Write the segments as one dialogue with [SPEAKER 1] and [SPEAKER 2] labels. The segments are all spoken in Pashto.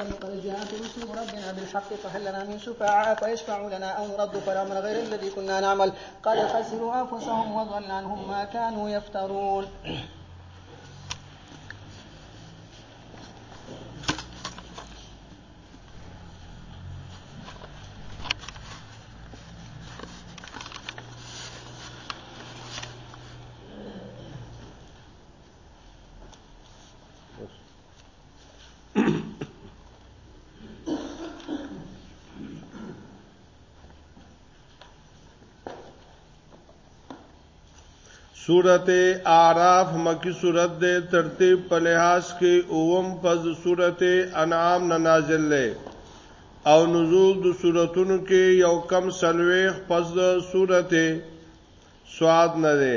[SPEAKER 1] لقد جاءكم رسل ربنا بالحق فهل لنا من شفعاء فيشفع لنا أو نرد فنعمل غير الذي كنا نعمل قد خسروا أنفسهم وضل عنهم ما كانوا يفترون
[SPEAKER 2] سورت آراف مکی سورت دے ترتیب په لحاظ کې اوم پز سورت انعام نه نازل لې او نزول د سوراتونو کې یو کم سلويخ پز سورت سواد نه ده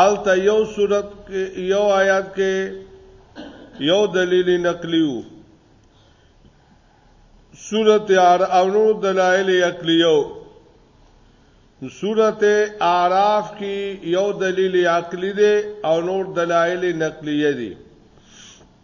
[SPEAKER 2] آلته یو صورت کې یو آیات کې یو دلیل نقلیو صورت ار او نو دلایل عقلیو صورت اعراف کې یو دلیل عقلی دی او نور دلایل نقلیه دي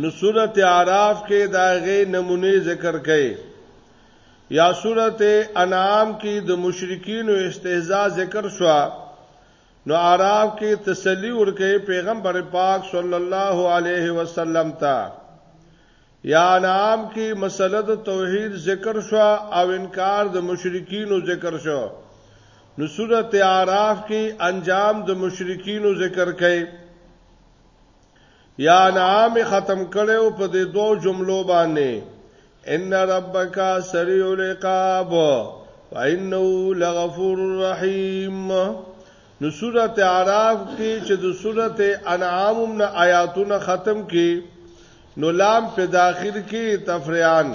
[SPEAKER 2] نو سورته اعراف کې دا غي نمونه ذکر کړي یا سورته انعام کې د مشرکین او استهزاء ذکر شو نو اعراف کې تسلی ورکې پیغمبر پاک صلی الله علیه وسلم ته یا انعام کې مسله د توحید ذکر شو او انکار د مشرکین او ذکر شو نو سورته اعراف کې انجام د مشرکین او ذکر کړي یا نعام ختم کړو په دې دوو جملو باندې ان ربک سریع العقاب وانه لغفور رحیم نو سورته اعراف کې چې د سورته انعام نه آیاتونه ختم کې نو لام په داخل کې تفریان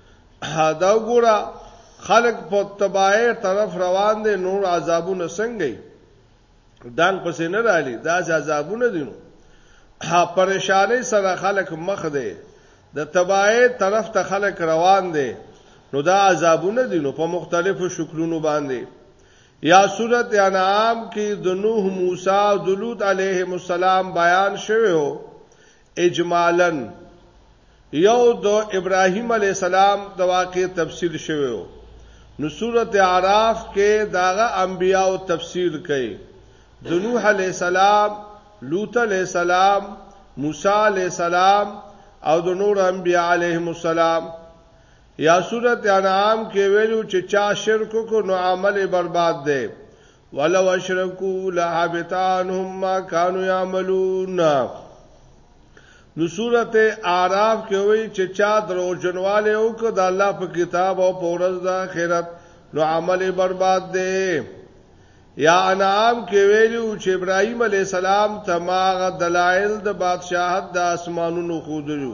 [SPEAKER 2] دا وګوره خلک په تباہی طرف روان دي نور عذابونه څنګه یې دان پسې نه رالي دا عذابونه دي نو ها پریشانې سره خلک مخ دي د تباہی طرف ته خلک روان دي نو دا عذابونه دي نو په مختلفو شکلونو باندې یا سورت انعام کې د نوح موسی او د لوط علیهم السلام بیان شوی هو اجمالاً یو د ابراهیم علی السلام د واقع تفصیل شوی نو سورت اعراف کې داغه انبیا او تفصیل کوي د نوح علی السلام لوط علی السلام موسی علی السلام او د نور انبیا علیهم السلام یا سورت انعام کې ویلو چې چا شرک کو نو عمل برباد دی ولو اشرکو لحبط عنهم ما كانوا يعملون نو سورته اعراف کې وایي چې چا درو جنواله او کو د الله په کتاب او په ورځ د آخرت نو عمل برباد دی یا انعام کې ویلو چې ابراهيم عليه السلام تماغه دلایل د بادشاہت د اسمانونو خودلو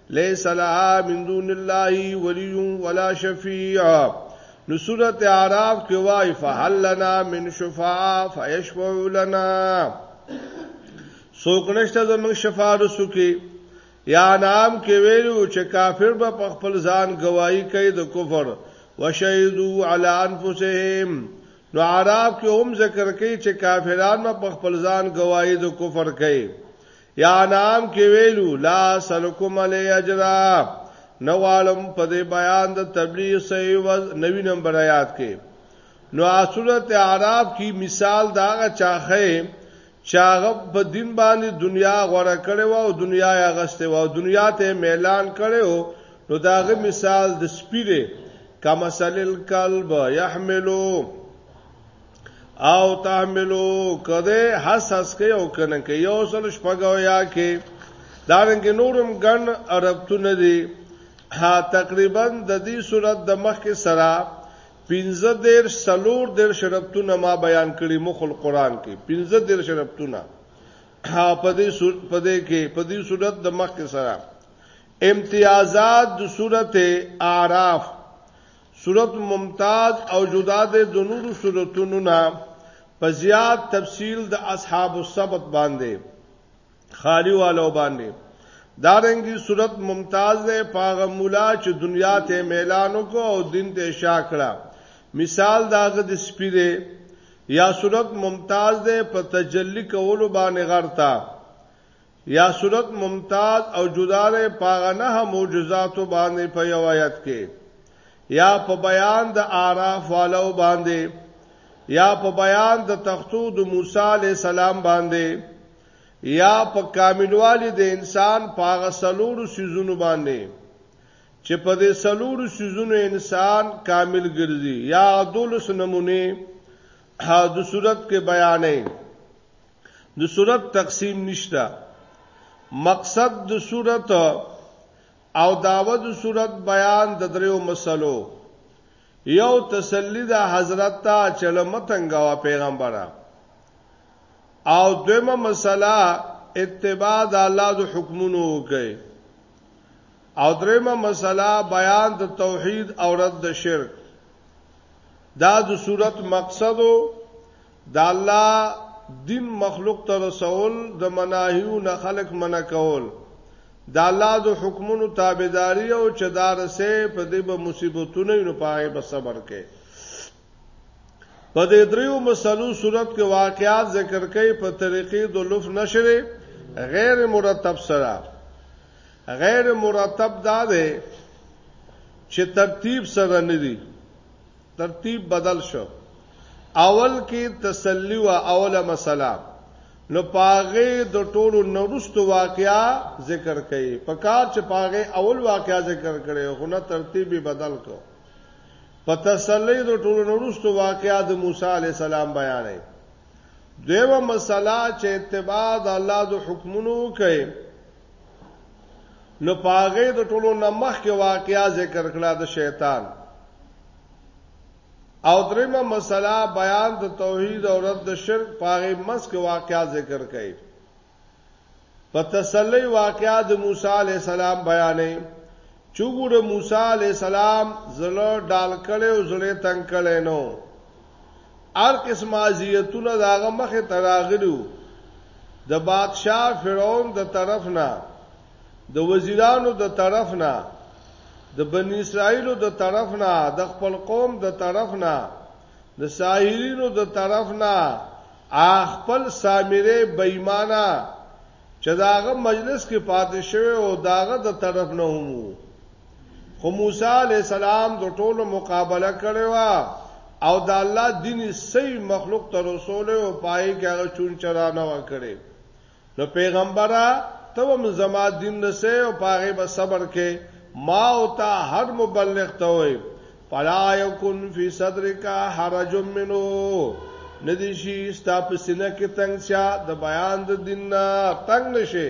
[SPEAKER 2] ليس لها من دون الله ولي ولا شفيع نو سورته اعراف کې وای فهل لنا من شفاعه فيشفع لنا څوک نشته زموږ شفاعت وکي یا نام کې ویلو چې کافر به په خپل ځان گواہی کوي د کفر وشهدوا علی انفسهم نو عرب کې هم ذکر کوي چې کافرانو په خپل ځان گواہی د کفر کوي یا نام کې ویلو لا سلکم علی اجرا نو عالم په دې بیان د تبلیغ صحیح و نوی نمبر آیات کې نو اصلت عرب کې مثال داغه چاخه چاغه په دین باندې دنیا غوړه کړي و او دنیا یې غسته و او دنیا ته میلان کړي و نو داغه مثال د سپیره کما سلل کلب یحملو او تعملو کده حس حس کوي او کنه کوي یو سل شپګو یا کې دارنګ نورم ګن عربتونه دي ها تقریبا د دې صورت د مخ کې سره 15 دیر سلور دیر شربتونه ما بیان کړی مخل قران کې 15 دیر شربتونه ها په دې صورت په دې کې په دې صورت د مخ کې سره امتیازات د صورت اعراف صورت ممتاز او جدا ده د نورو صورتونو نه په زیات تفصیل د اصحاب السبت باندې خالی والو باندې دارنګي صورت ممتاز ده پاغه مولا چې دنیا ته میلانو کو او دین ته شاکړه مثال داغه د سپیره یا صورت ممتاز ده په تجلی کولو باندې غرتا یا صورت ممتاز او جدار پاغه نه معجزات باندې په یو آیت کې یا په بیان د اعراف والو باندې یا په بیان د تختو د موسی علی السلام باندې یا په کاملوالي د انسان پاغه سلوړو سيزونو باندې چې په دې سلوړو سيزونو انسان کامل ګرځي یا دولس نمونه د صورت کې بیانې د صورت تقسیم نشته مقصد د صورت او داوه د صورت بیان د دریو مسلو یو تسلی د حضرت ته چل متنګوا پیغمبره او دویمه مسله اتباع د الله د حکمونو وکي او دریمه مسله بیان د توحید او رد د شرک دا د صورت مقصد د الله دین مخلوق ته رسول د مناهیو نه خلق منع کول د الله د حکمونو تابعداري او چې دا رسې په دې به مصیبتونه نه پاره به صبر کوي په دې دریو مسلو صورت کې واقعات ذکر کوي په طریقې د لوف نشر غیر مرتب سره غیر مرتب دا دی چې ترتیب سره نه دی ترتیب بدل شو اول کې تسلی و اوله مسله نو پاغه د ټولو نورستو واقعیا ذکر کړي په کار چې پاغه اول واقعیا ذکر کړي خو نه ترتیب بدل کو په تسلی د ټولو نورستو واقعیا د موسی علی السلام بیانې دیو مسله چې اتباع د الله د حکمونو کوي نو پاغه د ټولو نمخ کې واقعیا ذکر کړه د شیطان او درېمه مسله بیان د توحید او رد د شرک پاغه مس کې واقعیا ذکر کړي په تسلی واقعیا د موسی علی السلام بیانې چوغور موسی علی السلام زړه ډال کړي او زړه تنگ کړي نو هر قسم اذیتونه د هغه مخې ته راغلي وو. د بادشاه فرعون د طرف نه، د وزیرانو د طرف نه، د بني اسرائیلو د طرف نه، د خپل قوم د طرف نه، د ساحرینو د طرف نه، هغه خپل سامری بېایمانه چې د هغه مجلس کې پاتې شوی وو، د هغه د طرف نه هم وو. خو موسی علی السلام د ټولو مقابله کړې و او د الله دین صحیح مخلوق ته رسول او پای کې هغه چون چرانه وکړي نو پیغمبره ته هم زما دین نسه او پاره به صبر کې ما او تا هر مبلغ ته وي فلا یکن فی صدرک حرج منو ندی شي ستا په سینه کې تنگ شه د بیان د دین نه تنگ نشي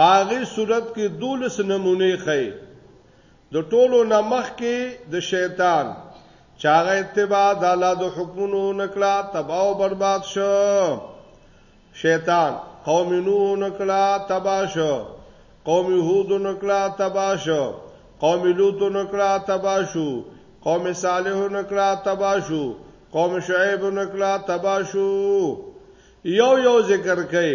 [SPEAKER 2] پاغي صورت کې دولس نمونه خي د ټولو نمخ کې د شیطان چاغه اتباع د الله د حکمونو نکړه تباہ او برباد شو شیطان قوم نوح نکړه تباہ شو قوم هود نکړه تباہ شو قوم لوط نکړه تباہ شو قوم صالح نکړه تباہ شو قوم شعیب نکړه تباہ شو یو یو ذکر کړي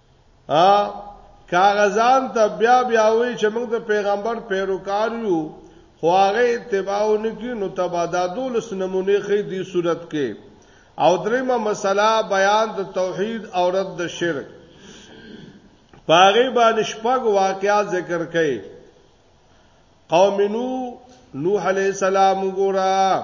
[SPEAKER 2] ا کاغذان ته بیا بیا وی چې موږ د پیغمبر پیروکار یو خو هغه اتباع نکي نو تبادادو لس نمونه خې دی صورت کې او دریمه مسله بیان د توحید او رد د شرک پاغي باندې شپږ واقعات ذکر کړي قوم نو نوح علی السلام ګورا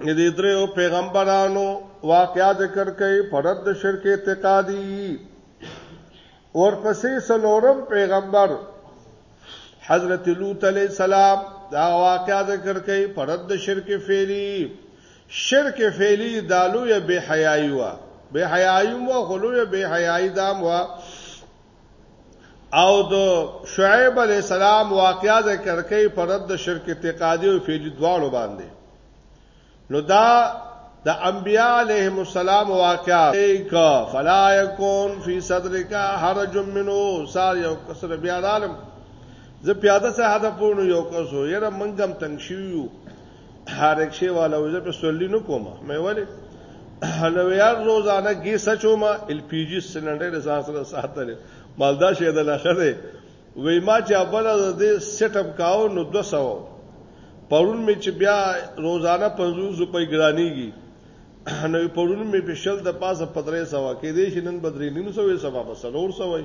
[SPEAKER 2] دې درو پیغمبرانو واقعا ذکر کوي فرد شرک اعتقادي ورپسې سلورم پیغمبر حضرت لوط علیہ السلام دا واقعا ذکر کوي فرد شرک فعلی شرک فعلی دالو یا بے حیائی وا بے حیائی مو خلو یا بے حیائی دام وا او د شعیب علی السلام واقعا ذکر کوي پر رد شرک اعتقادي او فعلی دواړو باندې نو دا د انبیاء علیهم السلام واقعا ایک فلا یکون فی صدرک حرج منو سار یو کسر بیا عالم زه پیاده سه هدا پونو یو کسو یره منګم تنگ شیو حرک شي والا وځه په سوللی نو کومه مې وله حلویار روزانه کې سچوما ال پی جی سلندر ځان سره ساتل مالدا شه د لخه دی وې ما چې اول د سیټ اپ کاو نو 200 پرون می چې بیا روزانه 500 روپۍ ګرانیږي نو پرون می په شل د پاسه 1500 کې دې شنن بدرې نیم سوې سبا په سلور سوې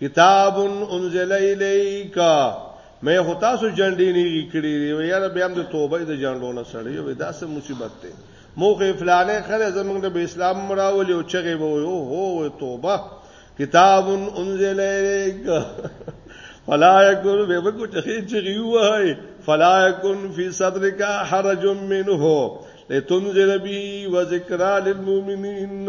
[SPEAKER 2] کتاب انزل الیک مې هو تاسو جنډې نه کړې وي یاره بیا هم د توبه د جنډو نه سړی وي دا څه مصیبت ده موخه فلانه خره زمونږ د اسلام مراول او چغه وو او هو توبه کتاب انزل الیک فلا یکون به وکړو چې چغي وای فلا یکون فی صدرک حرج منه لتنذر به وذکرا للمؤمنین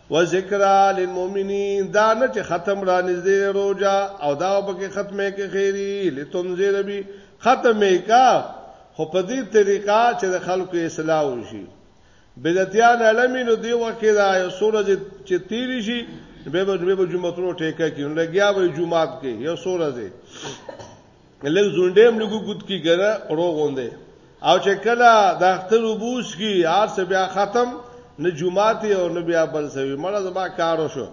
[SPEAKER 2] و ذکرا للمؤمنین دا نه چې ختم را نږدې روزه او دا په کې ختمه کې خیری لتنذیر بی ختمه کا خو په دې طریقه چې د خلکو اصلاح وشي بدعتيان علمینو دی وکړه دا یو سورج چې تیری شي به به جمعتونو ټیکه کیون لګیا وي جمعات کې یو سورج لږ زونډې هم لګو ګوت کی ګره روغوندې او چې کله د اختر وبوس کی هر څه بیا ختم نه جمعات او نه بیا بل څه وی مړه زما کارو شو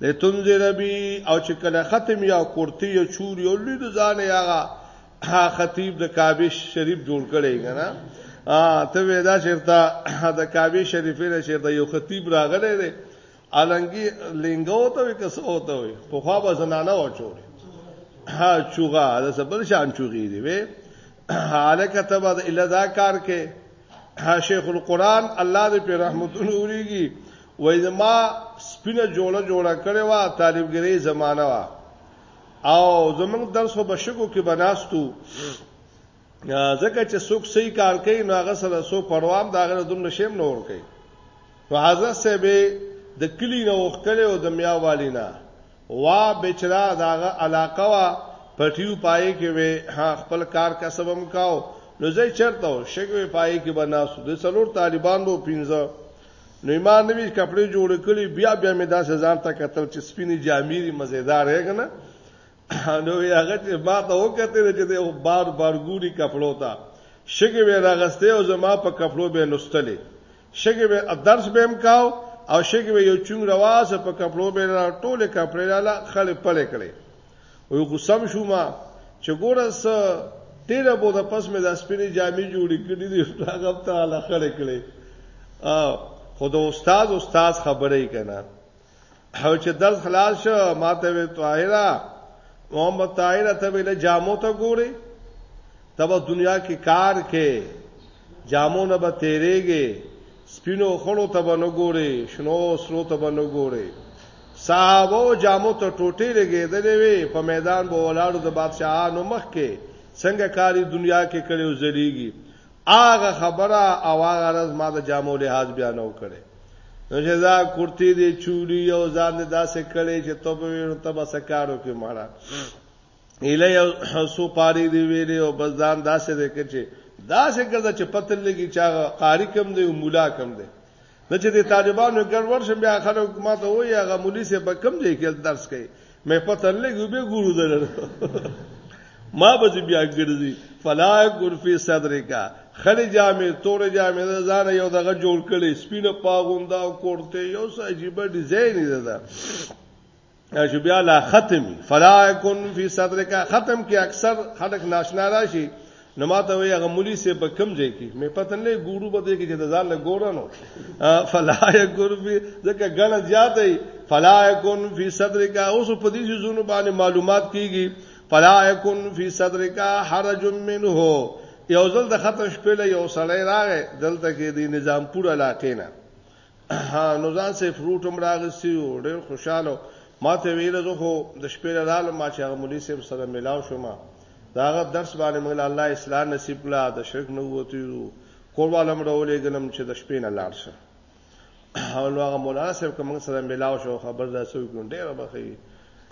[SPEAKER 2] لتنذر بی او چې کله ختم یا کورتی یا چوری او لید ځان یاغه خطیب د کعبه شریف جوړ کړي کنه ته ودا چیرته د کعبه شریفه نه چیرته یو خطیب راغلی دی النګي لنګو ته وي کس او ته وي په خوا به زنانه و چوري ها چوغا د سبل شان چوغي دی وي حاله کتبه د الا دا کار کې ها شیخ القران الله دې په رحمتونو وريږي وای زما سپینه جوړه جوړه کړې وا طالبګری زمانہ وا او زمنګ درس په بشکو کې بناستو ځکه چې څوک صحیح کار کوي نو هغه سره څوک پروام دا غره دومره شیم نه ور کوي نو حضرت صاحب د کلی نه وکړي او د میا والی نه وا بچرا داغه علاقه وا پټیو پای کې وې خپل کار کا سبم کاو نو زه چرته شګوي پای کې بناسو د څلور طالبان وو پینځه نو ایمان نوی کپڑے جوړ کړي بیا بیا مې دا سزان ته قتل چې سپینې جامې مزیدار هیګنه نو هغه چې ما ته وکتل چې د بار بار ګوري کپلو ته شګې به راغستې او زما په کپلو به نستلې شګې به درس به هم کاو او شګې به یو چون رواز په کپلو به را ټوله کپلې لاله خلې پلې کړې وي غسم شو ما چې ګوره س تیره بو د پس مې د سپینې جامې جوړې کړې دي هغه ته لا خلې کړې او خو د استاد استاد خبرې کنا او چې درس خلاص شو ما ته وی طاهره محمد طاهره ته ویل جامو ته ګوري تب دنیا کې کار کې جامو نه به تیرېږي سپینو خړو ته به نه ګوري شنو سرو ته به نه ګوري صحابه جامو ته ټوټې لګېدلې وي په میدان به ولاړو د بادشاہانو مخ کې څنګه کاری دنیا کې کړي او زلیږي هغه خبره او هغه راز ما د جامو لحاظ بیانو کړي نو چې دا کرتی دی چولی یو ځان دی داسې کړی چې ته به وینو ته به سکارو کې مړه اله یو سو پاری دی ویلې او بس ځان داسې دی کچې داسې ګرځه چې پتل لګي چا قاری کم دی او مولا کم دی نو چې د طالبانو ګډوډ شم بیا خلک ما ته وایي هغه مولوی سه په کم دی کې درس کوي مې پته لګي به ګورو درل ما به بیا ګرځي فلا ګرفي صدرکا خړې جامې تورې جامې د ځان یو دغه جوړ کړي سپینه پاغوندا او کورته یو څه عجیب ډیزاین دی دا چې بیا لا ختمي فلا کن فی صدرکا ختم کې اکثر خلک ناشنا راشي نو ما ته وی هغه مولوی سه په کم ځای کې مې پته نه ګورو به دې کې چې د ځان له ګورانو فلا یکون فی ځکه غنه زیات دی فلا یکون فی صدر کا اوس په دې ځونو باندې معلومات کیږي فلا یکون فی صدر کا حرج منه یو ځل د ختم شپې له یو سړی راغی دلته کې د نظام پور علاقې نه نو ځان سه فروټ هم راغستی او ډېر خوشاله ماته ویل زه خو د شپې له رالو ما چې هغه مولوی صاحب سره ملاو شوم دا هغه درس باندې موږ الله اسلام نصیب کړه د شرک نه ووتیو کورواله مړه ولېګلم چې د شپې نه لاړ شه او نو هغه مولانا صاحب کوم سره ملاو شو خبر دا سو کوم ډېر بخي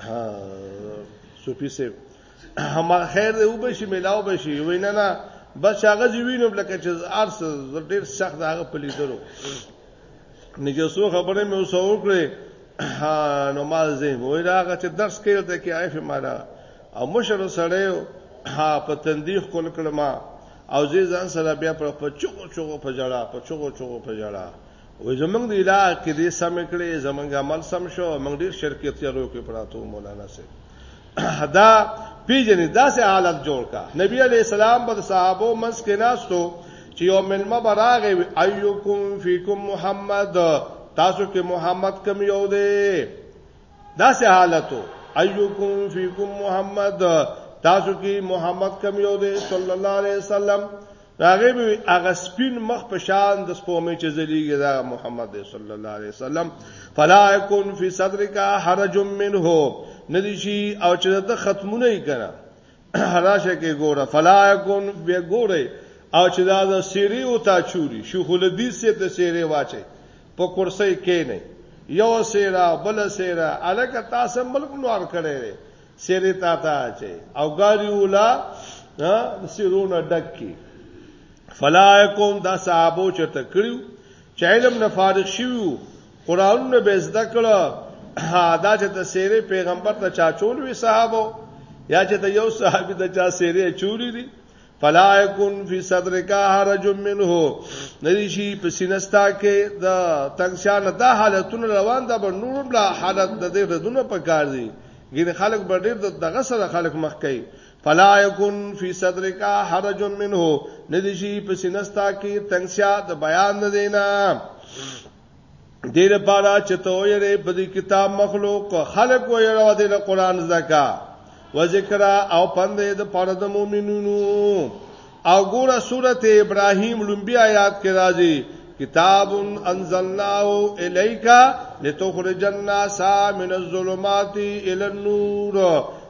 [SPEAKER 2] ها سپی سه هم خیر دی وبشي ملاو بشي وینا نه بس هغه زوینم لکه چې ارس ډیر سخت هغه پلیدلو نجسو خبره مې اوس وکړې نو ما زه وای دا هغه چې درس کړی ته کې عارف مالا او مشر سره ها په تندیخ کول کړم او زه ځان سره بیا پر چوغو چوغو په جړه په چوغو چوغو په جړه وې زمنګ دی لا کې دې سم کړې زمنګ عمل سم شو موږ ډیر شرکت یلو کې پراتو مولانا سي دا پیجنې داسې حالت جوړ کا نبی علی السلام پر صحابه منس کې ناستو چې یو ملما براغه ایوکم فیکم محمد تاسو کې محمد کم یو دی داسې حالتو ایوکم فیکم محمد تاسو کې محمد کم یو دی صلی الله علیه وسلم هغه به هغه سپین مخ په شان د سپومې چې زلیږي دا محمد صلی الله علیه وسلم فلا یکون فی صدرک حرج منه ندی شي او چې د ختمونه یې کړه راشه کې ګوره فلا یکون به ګوره او چې دا د سیری او تا چوری شیخ الحدیث سے ته سیری واچي په کرسي کې نه یو سیرا بل سیرا الکه تاسو ملک نوار کړي سیرې تا ته اچي او ګاری ولا سیرونه ډک کی فلایکم دا صحابو چرته کړیو چې علم نه فارغ شیو قران نه به زده کړه دا چې د سیرې پیغمبر ته چا چول وی صحابو یا چې د یو صحابي د چا سیرې چولی دي فلا یکن فی صدرک حرج منه ندی شي په سینستا کې د تنگسیان د حالتونو روان دا به نورم لا حالت د دې ردونه پکار دي ګین خلک به ډیر د دغه سره خلک مخ کوي فلا یکن فی صدرک حرج منه ندی شي په سینستا کې تنگسیا د بیان نه دینا دې لپاره چې ته ویری په دې کتاب مخلوق خلق ویره و دې قرآن زکا و ذکر او پند دې پر د مؤمنونو او ګوره سورته ابراهیم لومبي آیات کې راځي کتاب انزلناه الیک لتخرج الناس من الظلمات الى النور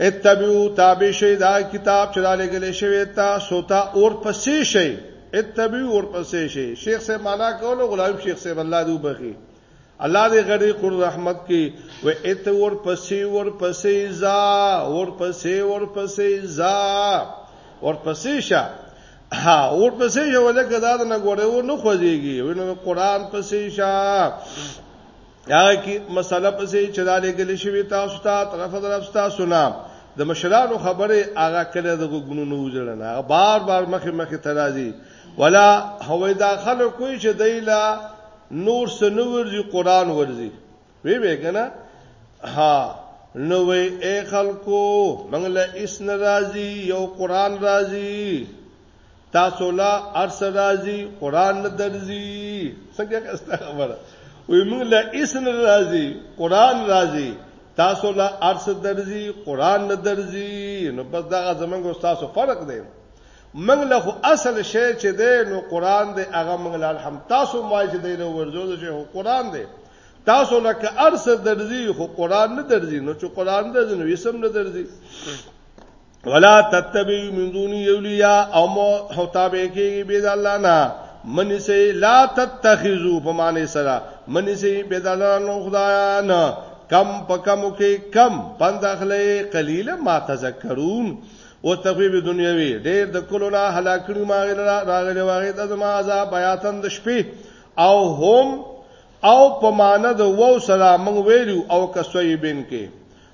[SPEAKER 2] اتبعو تابع شي دا کتاب چې را لګلې شوی تاسو ته اور پسې شي اتبعو اور پسې شي شیخ صاحب معنا کولو غلام شیخ صاحب الله دې وبخي الله دې غړي قر رحمت کې و ات اور پسې اور پسې زا اور پسې اور پسې زا اور پسې شه ها اور پسې یو لکه دا نه غوړې و نه خوځيږي ونه قران پسې شه هغه کې مسله پسې چې دا لګل شوی تاسو ته طرف طرف تاسو نه د مشرانو خبره هغه کله د غوګونو وځړنه هغه بار بار مخه مخه ترازی ولا هوی دا خلک کوی چې دایلا نور سنور دی قران ورزی وی به کنه ها نو وی اے خلکو منګله اس ناراضی یو قران راضی تاسو لا ارس راځي قران نه درځي څنګه کسته خبره وي موږ لا اس نه راځي قران راځي تاسو لا ارس درځي قران نه درځي نو بس دا زمونږ او تاسو فرق دی موږ له اصل شی چې دی نو قران دی هغه موږ له هم تاسو ما چې دی له ورځو چې قران دی تاسو لکه ارس درځي خو قران نه درځي نو چې قران درځي نو اسم نه درځي ولا تتبع من دون یولیا او مو حتابه کیږي به د الله نه منی سي لا تتخذو په معنی سره منی سي به د الله نو خدایان کم پکم کې کم پند اخلي قليل ما تذکرون او تفیب دنیوي ډېر د کلو نه هلاکړي ما راغلي واغې د زما عذاب بیاتن د شپې او هم او په معنی د وو سلام ویلو او کسوی بن کې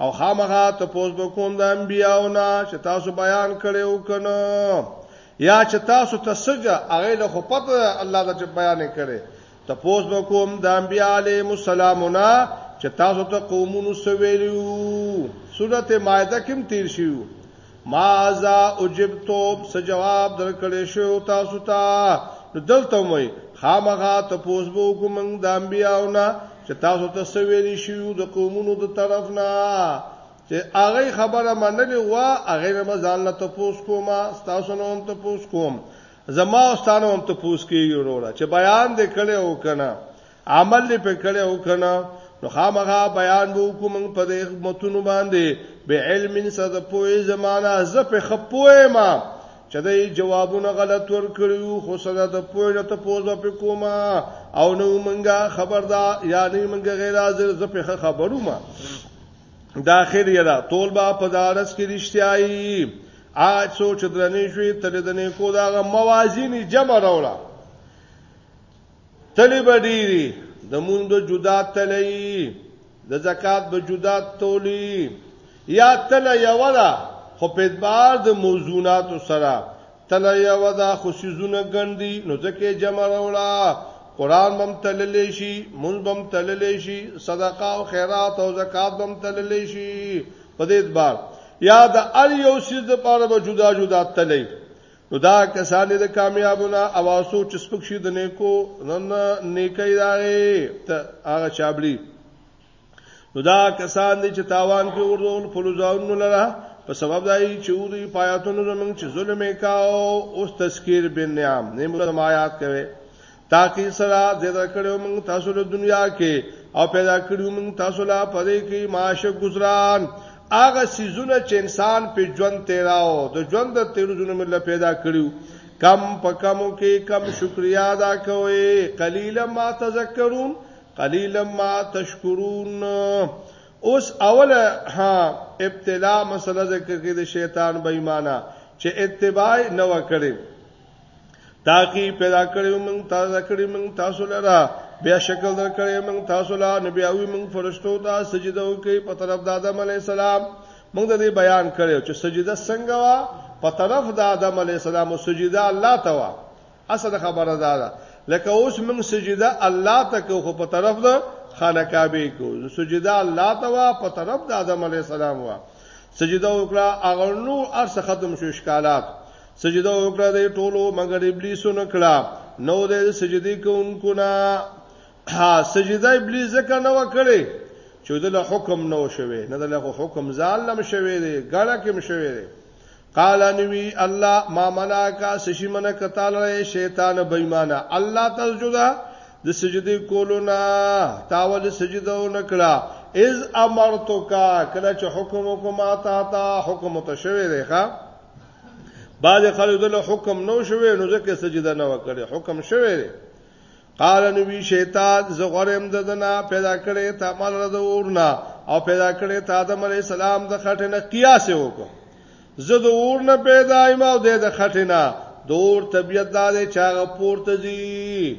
[SPEAKER 2] او خامغه ته پوز بکوم د انبیاونه چې تاسو بیان کړي او کنه یا چې تاسو ته سجا هغه له خو پته الله د بیان کړي ته پوز بکوم د انبیا علی مسالمونه چې تاسو ته قومونو سویلو سورته مائده کې تیر شیو ماذا اجبتم څه جواب درکړې شو تاسو ته نو دلته مې خامغه ته پوسبو کوم د انبیاونه چې تاسو ته سویلی شو د قومونو د طرف نه چې هغه خبره منلې و هغه نه مزال نه تپوس کوم تاسو نه هم تپوس کوم زما واستانه هم تپوس کیږي وروره چې بیان دې کړي او کنه عمل دې په کړه او کنه نو خامغه بیان وو کوم په دې خدمتونو باندې به علم صد پوي زمانہ ز په خپوي ما چې دې جوابونه غلط ور کړیو خو صد د پوي نه ته پوزه په کوما او نو منګه خبردار یعنی منګه غیر حاضر ز په خبرو ما داخل یلا طول با پدارس کې رښتیاي ا سوچ درنې شوې تر دې نه کو دا موازینی جمع راوړه تلی به ډیری د مونږ به جدا تلی د زکات به جدا تولی یا تل یو ده خو په اعتبار د موضوعات سره تل یو ده خو سيزونه ګندي نو ځکه جمع راوړه قران بم تللی شي مونږ بم تللی شي صدقه او خیرات او زکات بم تللی شي په دې اعتبار یا د ار یو سیز د پاره به جدا جدا تللی نو دا کسان دي د کامیابونه او اوسو چې سپک شي د نیکو نن نیکي راغی ته هغه چابلی نو دا کسان دي چې تاوان کې ورول خپل ځانونه لره په سبب دای چې ودی پایاتونو زمنګ چې ظلم وکاو اوس تذکیر بن نعام نیمه آیات کوي تاکي سره زیاده کړو موږ تاسو له دنیا کې او پیدا کړو موږ تاسو له پدې کې معاش گزاران هغه سيزونه چې انسان په ژوند تیراو د ژوند د تیرونو موږ پیدا کړو کم پکمو کې کم شکریا ادا کوي قلیلا ما تذکرون قلیلا ما تشکرون اوس اوله ها ابتلا مسله ذکر کې د شیطان بېمانه چې اتباع نه وکړي تاکي پیدا کړی موږ تازه کړی موږ تاسو لرا بیا شکل در کړی موږ تاسو لا نبی او موږ فرشتو ته سجده وکي په طرف د آدم علی السلام موږ د دې بیان کړو چې سجده څنګه وا په طرف د آدم علی السلام او سجده الله ته وا اصل خبره ده دا. لکه اوس موږ سجده الله ته کو خو په طرف د خانه کعبه کو سجده الله ته وا په طرف د آدم علی السلام وا سجده وکړه اغه نو ارس ختم شو اشکالات سجده وکړه د ټولو مګر ابلیس نه کړه نو د سجدي کوونکو نه ها سجده ابلیس ځکه نه وکړي چې د حکم نو شوي نه د حکم ظالم شوي دی ګړه کې مشوي دی قال نبی الله ما منا کا سشي منا کتاله شیطان بېمانه الله تسجدا د سجدي کولو نه تاول سجده و نکړه اذ امرتک کله چې حکم وکما تا تا حکم ته شوي دی ښا بعد خلک دله حکم نو شوی نو ځکه سجده نه وکړي حکم شوی دی قال نبی شیطان زغرم ددنا پیدا کړي تا مال د اورنا او پیدا کړي تا آدم علی السلام د خټنه قیاس وکړه زه د اورنا پیدا ایم او د خټنه د اور طبیعت دار چاغه پورته دي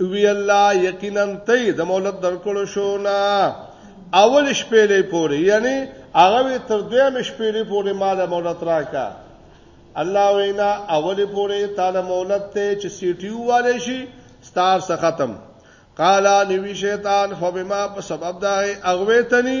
[SPEAKER 2] وی الله یقینا ته د مولد درکړو شو نه اول شپې لې پورې یعنی هغه تر دویم شپې لې پورې مال مولد راکا الله وینا اول پورې تعالی مولد ته چې سیټیو والے شي ستار څخه ختم قالا نوی شیطان فبما په سبب دا اغویتنی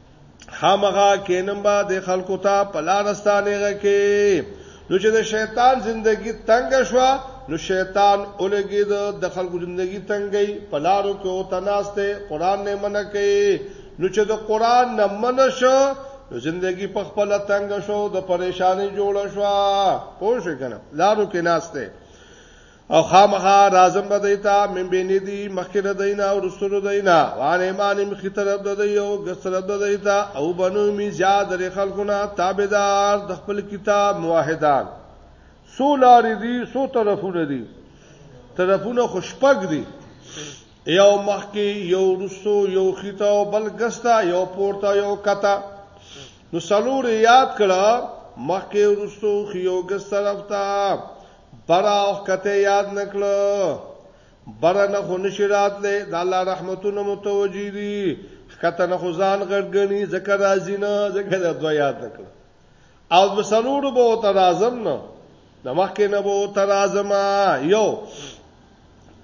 [SPEAKER 2] خامغه کینم با د خلکو ته پلارستانېږه کې نو چې د شیطان زندگی تنگ شو نو شیطان اولګي د خلکو زندگی تنگي پلارو کې او تناسته قران نه منع کوي نو چې د قران نه منع شو نو زندگی په خپل تنگ شو د پریشانی جوړ شو پوه شو کنه لارو کې ناسته او خامخا رازم به دیتا من بینې دی مخکې د دینه او رسولو دینه وان ایمان مخې طرف د دی او ګس طرف د دیتا او بنو می زیاد لري خلقونه تابعدار د خپل کتاب موحدان سو لارې دي سو طرفونه دي طرفونه خوشپګ دي یو مخکې یو رسو یو خیته او بل ګستا یو پورته یو کتا نو سلور یاد کړه مخکې رسو خيو ګس طرف ته برا او کته یاد نکړه برا نه خو نشرات له د الله رحمتونو متوجی دي کته نه خو ځان غړګنی ذکر راځي نه ذکر د دوه یاد نکړه او بسلوړو به او ترازم نه د مخکې نه به او ترازم یو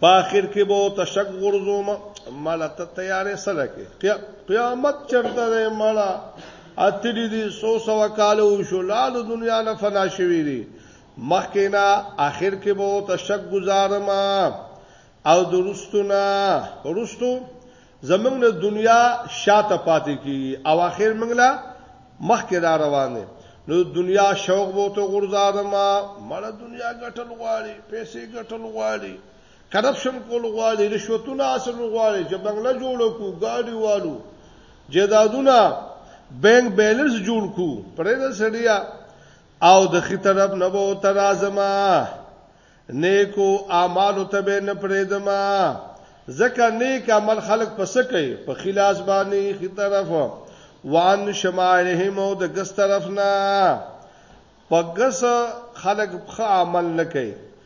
[SPEAKER 2] په اخر کې به او تشک غرزوم مالا ته تیارې سره کې قیامت چرته ده مالا اتلی دي سو سو کال او شلال دنیا نه فنا شوی دي مخکې نه اخر کې به ته شک گزارم او درستو نه رستو زمنګ نه دنیا شاته پاتې کی او اخر منګلا مخکې را روان دي نو دنیا شوق وو ته غرزادم مړه دنیا ګټل غواړي پیسې ګټل غواړي کرپشن کول غواړي رشوتونه حاصل غواړي چې بنگله جوړ کو گاډي والو جیدادونه بینک بیلنس جوړ کو پرې د سړیا او د خي طرف نه وو ترازما نیکو اعمالو ته به نه پرېدما ځکه نیک عمل خلق پس کوي په خلاص باندې خي طرف وان شمارهم او د ګس طرف نه پګس خلق خ عمل نه کوي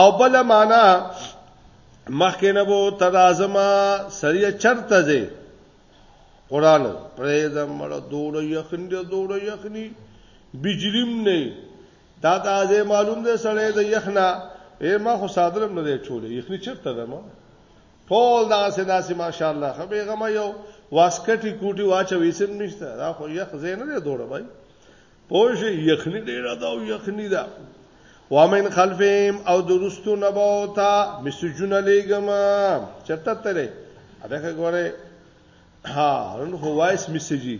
[SPEAKER 2] او بل معنا مخکې نه وو تدازما سریه چرته دی قران پرې زمړه دوړ یخنی دوړ یخنی بجلیم نه دا تازه معلوم دی سړی د یخنا اے ما خو صادرم نه دی چولې یخنی چرته ده ما ټول دا سه داسې ماشاءالله خو بیغمه یو واسکټی کوټی واچوي سم نشته دا خو یخ زین نه دوړ بای پوش یخنی ډیره دا او یخنی دا وامن خلفهم او درستو نبوتا مسجون لګم چرته ترې اده غوړې ها نن خو وایس میسجی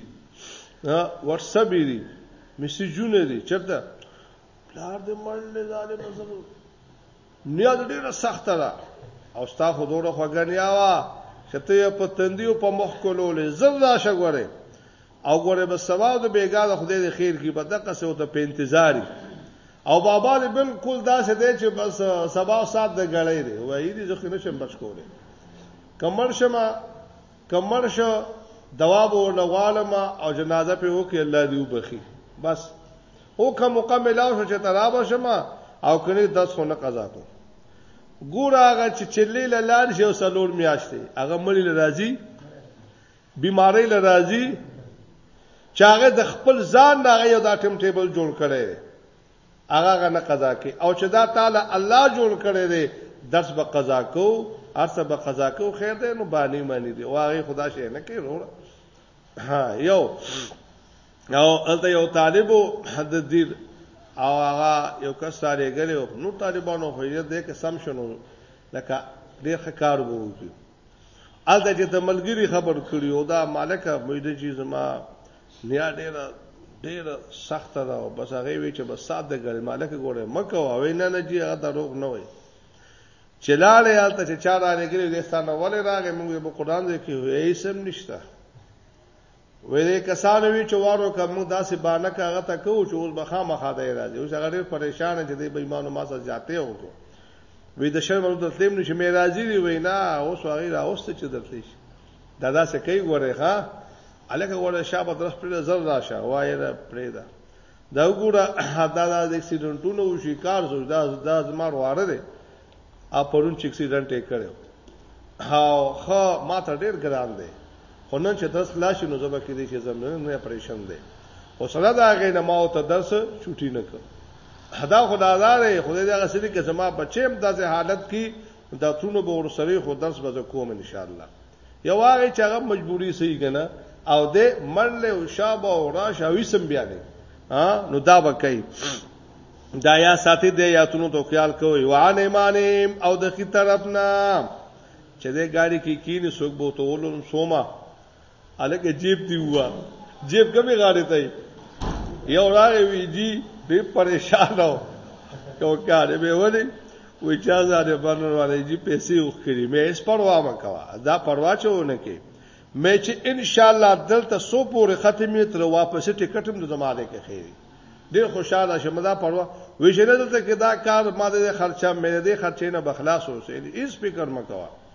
[SPEAKER 2] واتس اپ دی میسجونه دی چرته پلار دې مړ نه ظالم زمو نیا ډیره سخته ده او ستا خو دوره خوګنیا وا کته په تندیو په مخ کولولې زر راشه غوړې او غوړې به سبا د بیګا د خدای د خیر کی په دقه سو ته په انتظاری او بابا دې بالکل داسې دی چې بس سبا سات د غړې دی وایي دې ځکه نشم بچ کولې کمر شمه کمر شو دواب او لغالما او جنازه په وکي الله دې وبخي بس هو که موقع ملاو شو چې ترابه شم او کني درس خو نه قضا کو ګور هغه چې چلې لاله شي او سلور میاشتې هغه مړی لراځي بیماری لراځي چې هغه د خپل ځان نه یو دا ټیم ټیبل جوړ کړي هغه غنه قضا کوي او چې دا تعالی الله جوړ کړي دی درس به قضا کو ارسه به قضا کو خیر دی نو باندې مانی دی واغه خدا شي نه کوي وروړه ها یو او هلته یو طالبو حد دیر او هغه یو کس ساري غلو نو طالبانو خو یې دې کې سم شنو لکه ډېر ښکار وو کی الته چې د ملګری خبر کړی او دا مالک مېده چې زما نیا ډېر ډېر سخت ده او بس هغه وی چې بس سات د ګل مالک ګوره مکه او وینا نه جی هغه دروغ نه وای چلاله یالته چې چا را لګری د ستانه ولې راغې موږ به قران دې کې هیڅ هم نشته ویلې کسانو وی چې وارو کوم داسې باندې کاغه تا کو چې اوس بخا مخه دی راځي اوس هغه ډیر پریشان چې دی بېمانو ما سره زیاتې وکړو وی د شر ورو تلم نشي مې راځي دی وینا اوس هغه راوست چې درتلی شي دا داسې کوي ګوره ښا الکه ګوره شابه درس پر زر راشه وای را پرې دا دا ګوره دا د اکسیډنټونو او شکار زو دا دا زما واره دی ا پرون چې اکسیډنټ یې کړو او خو ما ته ډیر ګران دی خو نن چې درس لا شي نو زبر کې دي چې زم نه اپریشن دی او سره دا غي نه ما او ته درس چټي نه کړ دا خدا زاره خدای دا غسري کې زما بچیم داسې حالت کې دا څونو به ورسره خو درس به کوم ان شاء الله یو هغه چې هغه مجبوری صحیح کنه او دې مرله او شابه او راشه او اسم بیا نه نو دا وکي دا یا ساتي د یاتونو تو خیال کوي وان ایمانیم او د کی طرفنا چې دې ګاډي کې کینې سوق بو ته ولوم سوما الکه جیب دی هوا جیب کمی غاړه ته یو راغی وی جی ډېر پریشان و یو کار به ولي وی چا زاره برنر والے جی پیسې وکړي مې اس پروا مکوا دا پروا چونه کې مې چې ان شاء الله دلته سو پورې ختمې تر واپس ټیکټ هم د زماده کې خېری ډیر خوشاله شم دا پروا وی چې دلته کې دا کار ما د خرچه مې د خرچې نه بخلاص اوسې هیڅ فکر مکوا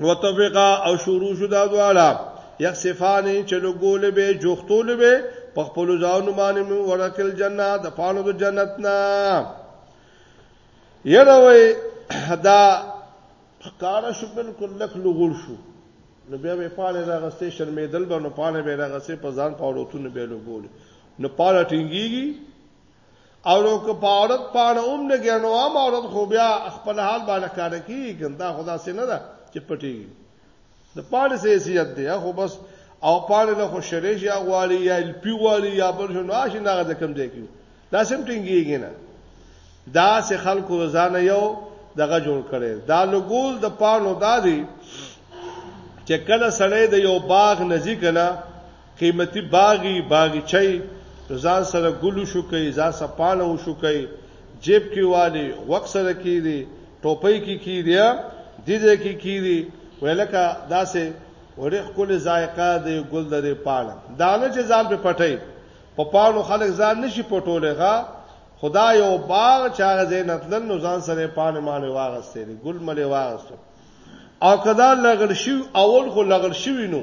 [SPEAKER 2] وتفقا او شروع شو دا دواړه یک صفانه چې لګول به جوختول به په خپل ځانو باندې مو ورکل جنت د پانو د جنت نه یره وای دا کار شو بالکل لک لغول شو نو بیا به پاله راغستې شرمېدل به نو پاله به راغستې په ځان پاړوتونه به لګول نو پاله ټینګيږي او نو که په عورت پاړه اوم نه ګرنو عام عورت خو بیا خپل حال باندې کار کوي ګندا خدا سي نه ده چې پټي د پاړه سي حیثیت دی خو بس او پاړه له خو شریش یا غواړي یا الپی غواړي یا بل شنو آشي نه غځ کم دی کیو دا سم ټینګیږي نه دا سه خلکو ځانه یو دغه جوړ کړي دا لګول د پانو دادی چې کله سړی د یو باغ نزدیک نه قیمتي باغي، باغچه یې د ځان سره ګل وشوکي، ځان سره پاڼه وشوکي، جیب کې والي، غوږ سره کېږدي، ټوپۍ کې کېږدي، دې ځای کې کېږدي، وایي لکه داسې ډېر ښکلې ذایقه د یو ګل د دې پاڼه، دا نه چې ځان پرې پټوي، په پاڼو خلک ځان نه شي پټولی ښه، خو دا یو باغ چې هغه ځای نه تلل نو ځان سره یې پاڼې ماڼې واخیستې دي، ګل مل یې واخیستو او که دا لغړ شوي، اول خو لغړ شوي نو.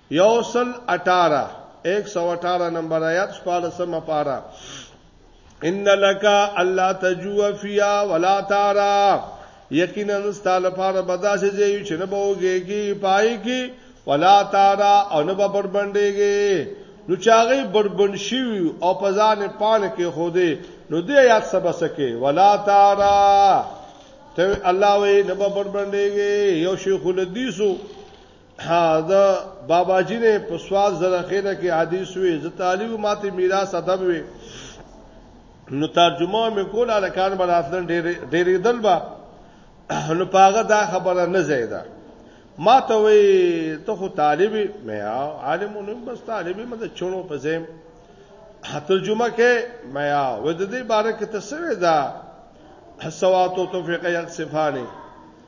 [SPEAKER 2] یو سل اټاره ایک سو اټاره نمبر آیات شپاړسمه پارا ان لک الله تجوع فیا ولا تارا یقینا ستاله پاره بداسه جیو چې نه بوګيږي پای کې ولا تارا او نه به بربندېږي نو چاغي بربند شي او په ځان پان کې خوده نو دې یاد سبا سکے ولا تارا ته الله وې نه به بربندېږي یو شیخ الحدیثو ها دا بابا جی نه په سوال زره خیره کې حدیث وی ز طالب ماته میراث ادب وی نو ترجمه مې کول الکان براتلن ډېر ډېر دل با نو پاغه دا خبره نه زیاده ما ته وی ته خو طالب مې عالم نو بس طالب مې د چونو په زم ترجمه کې مې و د دې باره کې تصویر دا حسواتو توفیق یک صفانه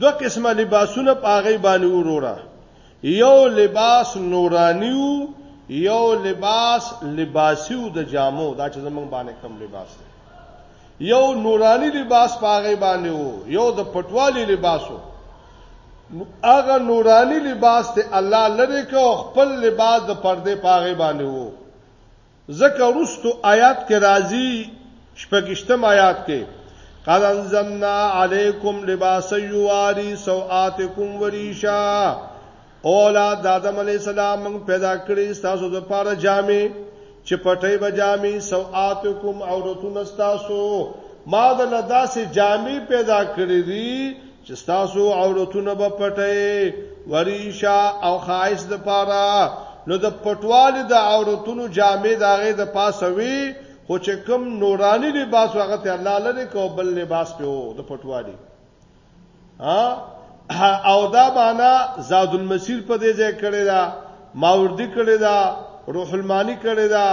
[SPEAKER 2] دوه قسمه لباسونه په هغه باندې وروره یو لباس نورانیو یو لباس لباسیو د جامو دا چې زمونږ باندې کم لباس دی یو نورانی لباس په هغه باندې وو یو د پټوالی لباسو هغه نورانی لباس ته الله لری کو خپل لباس د پردې پاغه باندې وو ځکه وروسته آیات کې راځي شپږشتم آیات کې قد انزلنا علیکم لباس یواری سوآتکم وریشا اولا دادم علی السلام موږ پیدا کړی تاسو د پاره جامې چې پټي به جامې سوآتکم عورتون تاسو ما د لداسې جامې پیدا کړې دي چې تاسو عورتونه به پټي وریشا او خایس د پاره نو د پټوال د عورتونو جامې داغه د پاسه وی خو چې کوم نورانی لباس هغه ته الله لري کو بل لباس په وو د پټوالي ها او دا معنا زاد المسیر په دې ځای کړی دا ماوردی کړی دا روح المانی کړی دا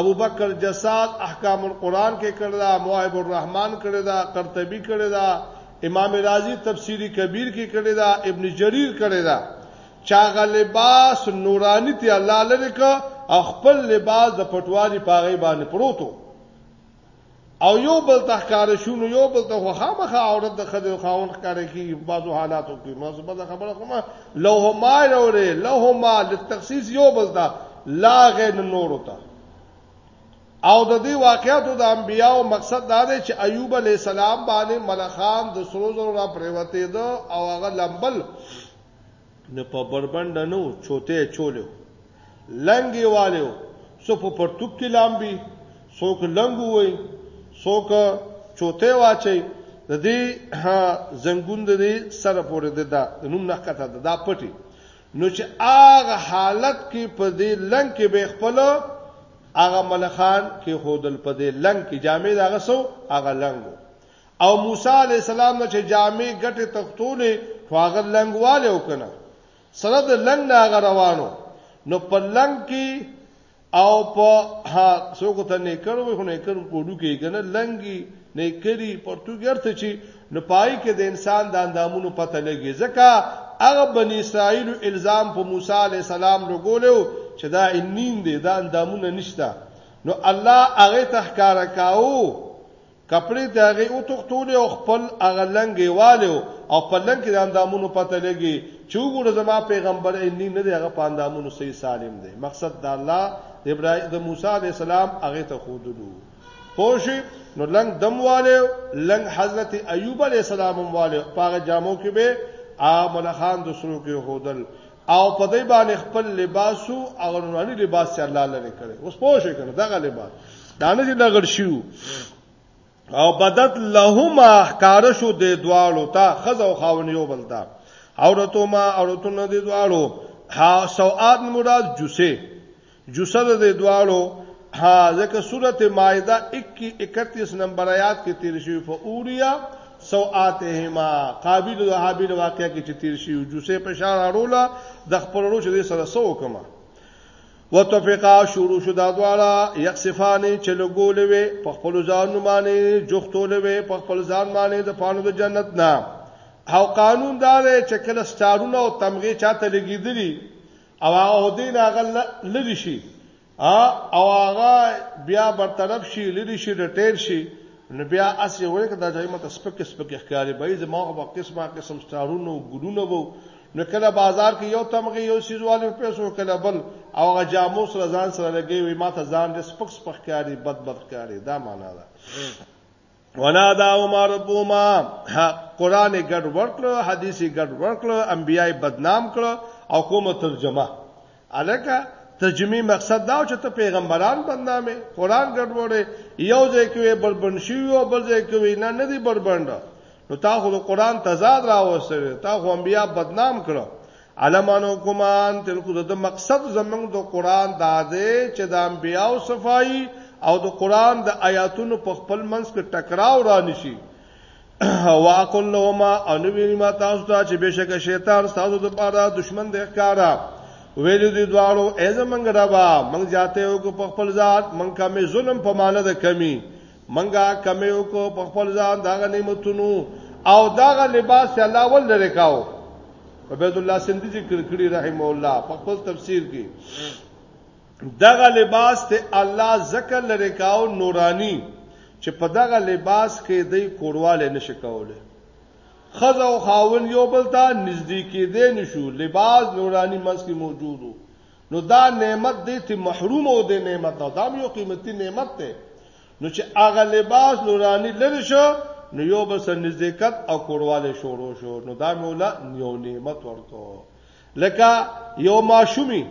[SPEAKER 2] ابوبکر جساد احکام القرآن کې کړی دا مواهب الرحمن کړی دا قرطبي کړی دا امام رازي تفسیری کبیر کې کړی دا ابن جریر کړی دا چاغه لباس نورانی ته الله لری که خپل لباس د پټوالي پاغي باندې پروتو او یو بل تخکار شونو یو بل ته خامخه عورت د خځه خاون ښکار کی په بازو حالاتو کې نو زبر خبره کومه له ما یوره له ما لتخصیص یو بل دا لا غیر نور ته او د دې واقعاتو د انبیانو مقصد دا دی چې ایوب علی السلام باندې ملخان د سرو زرو را پریوته ده او هغه لمبل نه په بربنډه نو چوته چولیو لنګي والیو څوک په پرتوک کې لامبي څوک لنګو وي څوک چوته واچي د دې زنګون د دې سره پورې د دا د نوم نه کته دا پټي نو چې هغه حالت کې په دې لنګ کې به خپل هغه ملخان کې خودل په دې لنګ کې جامې دا غسو هغه لنګو او موسی علی السلام نه چې جامې ګټه تختولې خواغه لنګواله وکنه سره د لنګ نه غروانو نو په لنګ کې او په ها څوک ته نه کړو خو نه کړو په ډو کې کنه لنګي نه کری پرتو ګرته چې نو پای کې د انسان د اندامونو پته لګي ځکه هغه بنی اسرائیل الزام په موسی علی السلام لګولیو چې دا انین دی دا اندامونه نشته نو الله هغه تخکار کاو کپړې د هغې وتښتولې او خپل هغه لنګ یې والو او په لنګ کې د اندامونو پته لګي چې وګوره زما پیغمبر انی نه دی هغه په اندامونو صحیح سالم دی مقصد د الله د ابراهیم د موسی علی السلام هغه ته خودلو پوښي نو لنګ دم والو لنګ حضرت ایوب علی السلام والو په جامو کې به عامل خان د سرو کې هودل او په دې باندې خپل لباس او هغه نوراني لباس چې الله لره کړی اوس پوه شئ کنه دغه لباس دا نه چې دغړ شو او بدت لهما احکار شو د دوالو ته خزه او خاون یو بلتا عورتو ما عورتو نه د دوالو ها سواد مراد جوسه جسد د دواړو ها ځکه سورته مائده 21 31 نمبر آیات کې تیر شوی فوریا سوآتهما قابل او حابیل واقعیا کې چې تیر شوی جوسه په شان اړولا د خپل ورو چې سره سو کما وتفقا شروع شو دا دواړه یقصفانی چې لګولې وي په خپل ځان باندې جوختولې وي په خپل ځان باندې د پانو د جنت نه او قانون دا دی چې کله ستارونه او تمغه چاته لګیدلی او هغه دین هغه لری شي او هغه بیا برطرف شي لری شي رټیر شي نو بیا اس یو ورکه د ځای مت سپک سپک ښکاری به زما خو په قسمه قسم ستارونو ګلونه وو نو کله بازار کې یو تمغه یو سیزوالو پیسو کله بل او هغه جامو سره ځان سره لګي وي ماته ځان دې سپک سپک ښکاری بد بد ښکاری دا معنا ده ونادا عمر بوما قران ګډ ورکړو حدیث ګډ ورکړو انبیای بدنام کړو او کومه ترجمه الکه ترجمه مقصد دا چې ته پیغمبران بدنامه قران ګډ وړي یو ځای کې بربند شي او بل ځای کې نه نه دی بربند نو تا خو قران تضاد راوستل تا خو انبیا بدنام کړو علمانو ګمان تل کو د مقصد زمنګ د قران دا دی چې د انبیاو صفائی او د قران د آیاتونو په خپل منځ کې ټکراو را نشي واقل لهما انوی ما تاسو ته چې بشک شیطان تاسو د پاره دشمن دی ښکارا ویل دي دوالو ایزه منګ ربا منګ جاته یو کو په خپل ذات منګ کمې ظلم په معنی د کمی منګه کمیو کو په خپل ځان دغه نعمتونو او دغه لباس الله ول لري کاو عبد الله سندي ذکر کړی رحم الله په خپل تفسیر کې دغه لباس ته الله ذکر لري کاو نورانی چې په دغه لباس کې دی کورواله نشي کوله خزه او خاون یو بل ته نږدې کېدې نشو لباس نورانی مس کې موجودو نو دا نعمت دې ته محروم او دې نعمت دا دام یو قیمتي نعمت ته نو چې هغه لباس نورانی لری شو نو یو بس نزدېکت او کورواله شروع شو نو دا مولا یو نعمت ورکو لکه یو ماشومی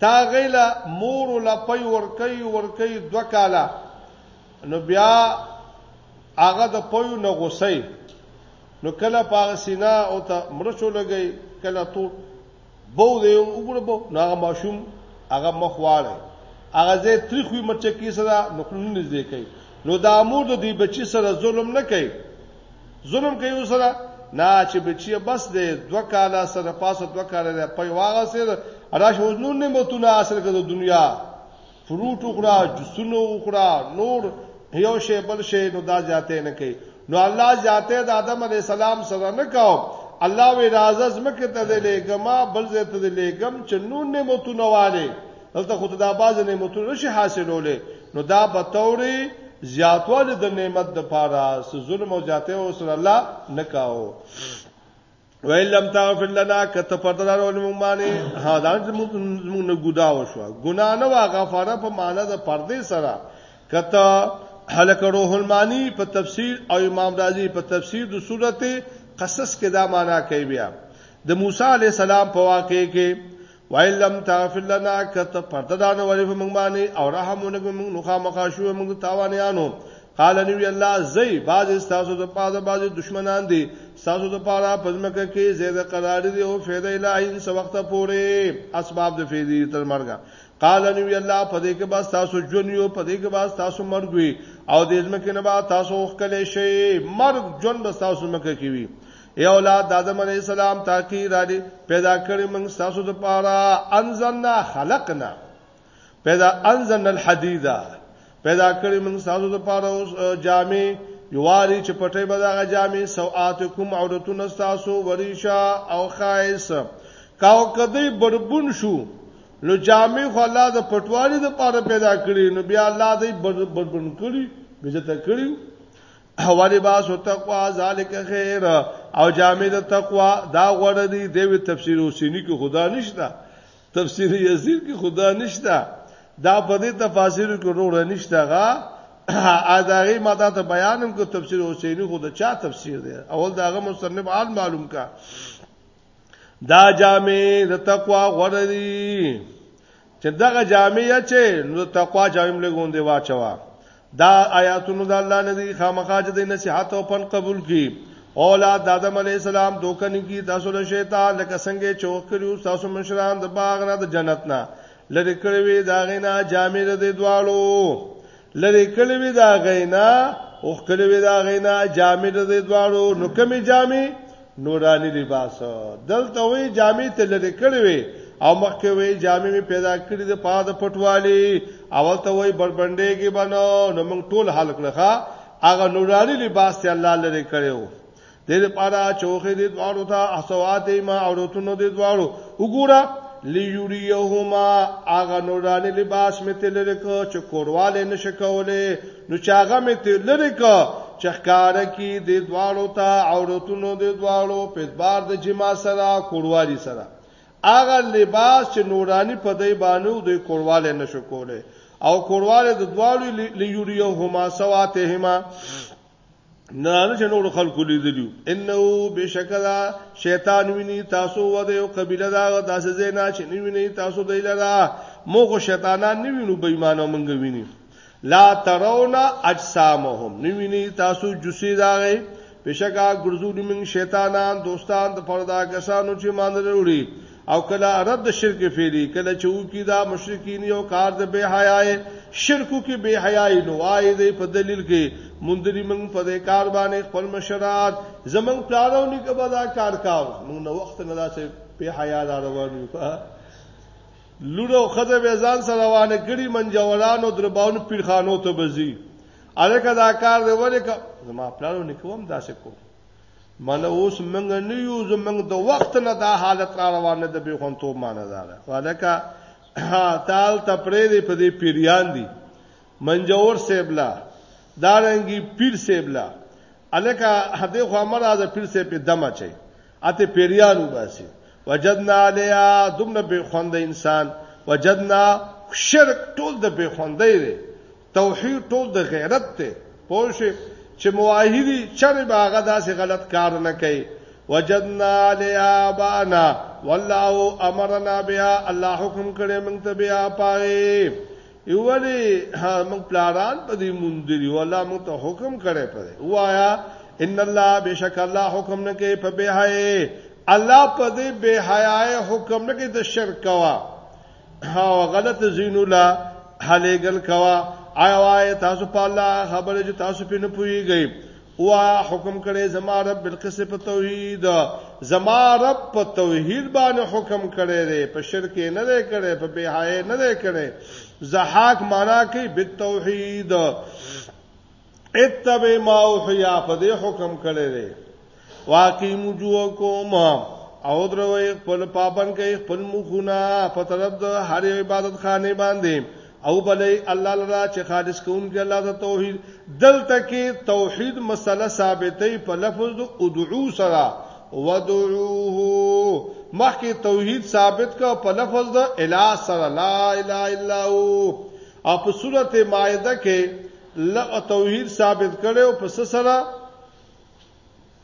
[SPEAKER 2] تا غیلا مور ولا پي ورکی ورکی دو کاله نو بیا هغه د پویو نه غوسه نو کله پاغه سینا او ته مرچو لګی کله تو بو دی وګوره بو نو هغه ماشوم هغه مخ واړی هغه زه تریخوي مرچکی سره نخلونه نږدې کوي نو دا مور د دې بچی سره ظلم نه کوي ظلم کوي وسره نه چې بچی بس دی دوه کاله سره پاسه دوه کاله دی په واغه سره راشه نور نعمتونه حاصل کړي د دنیا فروټ وخوره جوسونه وخوره نور یو شی بل شی نو دا زیاته نه کوي نو الله زیاته د آدم علی السلام سره نه کاو الله وی راز از مکه ته د لګما بل زه ته د لګم چې نو نعمتونه والے دلته خو دا باز نعمتونه شي حاصلولې نو دا به توري زیاتواله د نعمت د پاره ظلم او زیاته او سره الله نه کاو ویل لم تغفر لنا کته پرده دارو موږ باندې ها دا موږ نه ګدا وشو ګنا نه وا غفاره په معنا د پرده سره کته حلق روح المانی په تفسیر او امام رازی په تفسیر د سورته قصص کې دا معنا کوي بیا د موسی علی السلام په واقعې کې وای لم تغفر لنا کته پرده دا نه ورې په موږ باندې او رحم ونګ موږ نو خامخا شو موږ تاوانیانو قال نبی الله زئی باز استاسو د پاده باز دشمنان دي استاسو د پاره پزمکه کې زید قرار دی او فیده الہی ان سو وخت پورې اسباب د فیدی تر مرګه قال نبی الله په دې کې با تاسو جون یو په دې کې با تاسو مرګ وي او د ځمکې نه با تاسو وکړې شي مرګ جون به تاسو مکه کې وي ای اولاد د آدم علی السلام تاکي را دي پیدا کړی موږ تاسو ته پاره انزلنا خلقنا پیدا انزلنا الحديد پیدا کړی موږ تاسو ته پاره جامې یواری چې پټې به دا جامې سواتکم عورتون تاسو وریشا او خایس کاو کدی بربون شو نو جامې خو الله د پټوالي د پاره پیدا کړی نو بیا الله دې بربون کړی بجته کړی اولی باس تقوا ذالک خیر او جامع د تقوا دا غوړه دی د تفسیر حسینی کې خدا نشته تفسیر یزیر کې خدا نشته دا په دې تفاسیر کې وروره نشته غا اداغي ماده ته بیانم کو تفسیر حسینی خو دا چا تفسیر دی اول داغه مصنف عال معلوم کا دا جامع د تقوا غوړه دی چې دغه جامع چې نو تقوا جامع لګون دی واچوا دا آیاتونو د الله نه دی خامخا چې د نصيحت او پن قبول کی اولاد د آدم علی السلام دوکنی کی تاسو له شیطان لکه څنګه چوک کړو تاسو مشران د باغ نه د جنت نه لری کړوي دا غینا جامع د دوالو لری کړی وی دا غینا او کړی وی دا غینا جامې د دې دواړو نو کمی جامې نورانی لباس دلته وی جامې ته لری کړی وی او مخکې وی جامې می پیدا کړی د پاره د پټوالی اول ته وی بربندې کې بنو نو موږ ټول حل کړخه هغه نورانی لباس ته الله لری کړو دې لپاره چې وخې دې دواړو ته اسوات ما عورتونو دې دواړو وګوره لیوریهما اغه نورانی لباس می تلری کو چې کورواله نشکولې نو چاغه می تلری کو چې ښکار کی د دوالو ته عورتونو د دوالو په بار د جما سره کوروالی سره اغه لباس چې نورانی په دی باندې د کورواله نشکولې او کورواله د دوالو لیوریهما سواتهما نرانه چې نور خلکو لیدلیو انه بشکلا شیطان ویني تاسو و د یو قبیله دا داسې زینا چې نه ویني تاسو دی لرا موږ شیطانان نه وینو بې ایمانو مونږ ویني لا ترون اجسامهم نه ویني تاسو جوسی داغه بشکا ګرځولې مونږ شیطانان دوستان د پردا کسانو چې مان وروړي او کله رد د شرک فعلی کله چې وکي دا مشرکین یو کار د بے حیاي شرکو کې بے حیاي نو وای دی په دلیل کې مندري موږ په دې کار باندې خپل مشرات زمنګ پلانو نه کې به دا کار کاو موږ نو وخت نه داسې بے حیا دا روان یو لورو خزه به ځان سره روانه ګړي منجورانو درباونو پیرخانو ته بزي الکه دا کار دی ولې زما پلانو نه کوم داسې کوم من اوس منګ نه یو زمنګ د وخت نه دا حالت را روانه د به خون تو مان زاره ولکه تال تپرې دې په دې پیریان دي منجور سیبلا دارنګي پیر سیبلا الکه هدي خو امر از پیر سیب په دمه چي اته پیریان وباسي وجدنا علیا دومره به خوند انسان وجدنا شرک ټول د به خوندې توحید ټول د غیرت ته پوه شي چې مواهیری چرې باغه داسې غلط کار نه کوي وجدنا علیا بانا والله امرنا بیا الله حکم کړی موږ ته بیا پاره یولی موږ پلاران په دې مونږ دی والله موږ ته حکم کړی پاره وایا ان الله بشک الله حکم نه کوي په بهای الله په دې بهای حکم نه کوي د شرک کوا او غلط زینو لا حلېګل کوا آیا وای تاسو په الله خبره چې تاسو په نه پويږئ وا حکم کړي زما رب بالقص په توحید زما رب په توحید باندې حکم کړي دی په شرک نه دی کړي په بهای نه دی کړي زحاق معنا کوي بالتوحید اتبع ما اوحیا په دې حکم کړی دی واقعي موجو کوم او دروي خپل پابن کوي خپل مخونه په طرف د هر عبادت خانه باندې او بلې الله لرا چې خالص کوونکی الله د توحید دلته کې توحید مسله ثابتې په لفظ د ادعو سره ودعوه مخکې توحید ثابت کا په لفظ د الا سره لا اله الا هو او په سورته مائده کې له توحید ثابت کړي او پس سره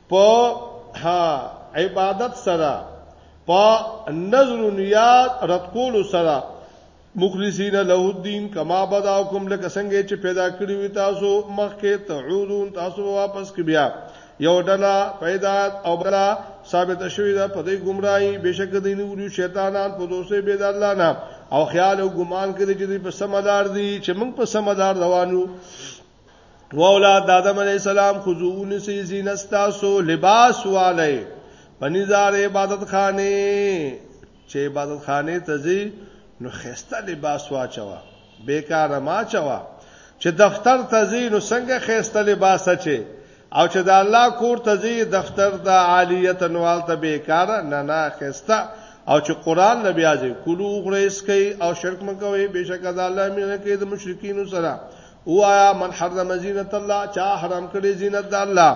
[SPEAKER 2] په ها عبادت سره په نظر و نیات رد کول سره مخلصین له الدين کما بداکم لکه څنګه چې پیدا کړی وي تاسو مخکې تعودون تاسو واپس کی بیا یو ډله پیدا او بلا ثابت شوی دا په دې گمراهي بشک دې نیولو شیطانان په دوسه به د الله نه او خیال او ګمان کوي چې په سمدار دي چې موږ په سمدار روانو و اولاد د آدم علی السلام خذون سی زینستاسو لباس والے پنځار عبادت خانه چې عبادت خانه ته ځي نو خسته لباس واچوا بیکاره ما چوا چې دفتر ته ځي نو څنګه خيسته لباس اچي او چې د الله کور ته ځي دفتر د عالیت نوال ته بیکاره نه نه خيسته او چې قران نبی ازي کلو غریس کوي او شرک مکوي بشک د الله مینه کوي د مشرکین سره وایا من حرم زینت الله چا حرام کړی زینت د الله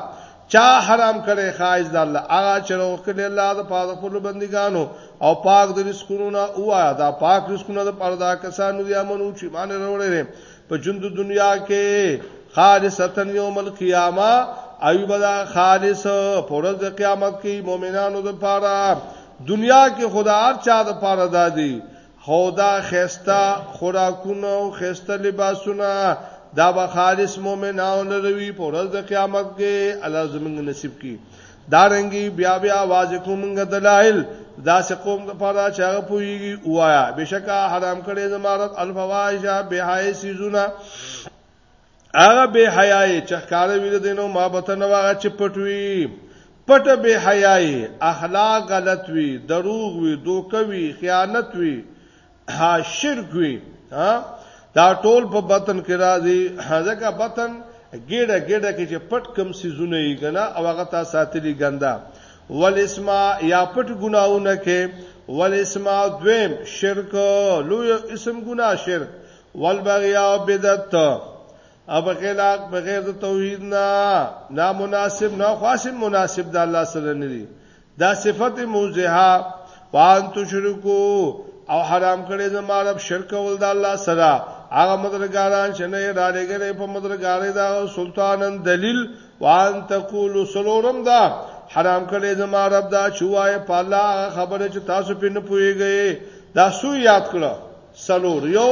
[SPEAKER 2] چا حرام کړي خایز د الله هغه چې روغ کړي الله د پاره خپل بندګانو او پاک د رزقونو نه اوایا دا پاک رزقونه د پاره دا کسانو دی امنو چې مان وروړي په ژوند دنیا کې خالصتا یوم القیامه ایوب دا خالص پرز د قیامت کې مؤمنانو د پاره دنیا کې خدا هر چا د پاره دادی هو دا خسته خوراکونه او خسته لباسونه دا به خالص مؤمنانو لروي په ورځ د قیامت کې الله زمونږ نصیب کړي دا رنګي بیا بیا आवाज کومنګ دلایل دا سه قوم د پاره چې هغه پويږي وایا بشکا حرام کړي زمارت الفواحش به حای سيزونه هغه به حیاي چې ښکارا ویل دینو ما به ته نه واغه چې پټوي پټ به حیاي اخلاق غلط وي دروغ وي دوکه وي خیانت وي ها شرک وي ها دا ټول په بطن کې راځي ځکه بطن ګډه ګډه کې چې پټ کم سيزونه یې کنه او هغه تا ساتلی ګنده ولسما یا پټ ګناونه کې ولسما دویم شرک لوی اسم ګنا شرک والبغیا او بدعت او بخلاق بغیر د توحید نه نا مناسب نه خاصه مناسب د الله سره نه دي دا صفت موزها وان تشرکو او حرام کړي زما رب شرک ول د الله سره هغه مدرګاران چې نه را لګره په مدرګارې دا سلطانن دلیل وان تقول سلورم دا حرام کړي زما رب دا چوای په الله خبره چې تاسو په نه پويږئ دا سو یاد کړو سلور یو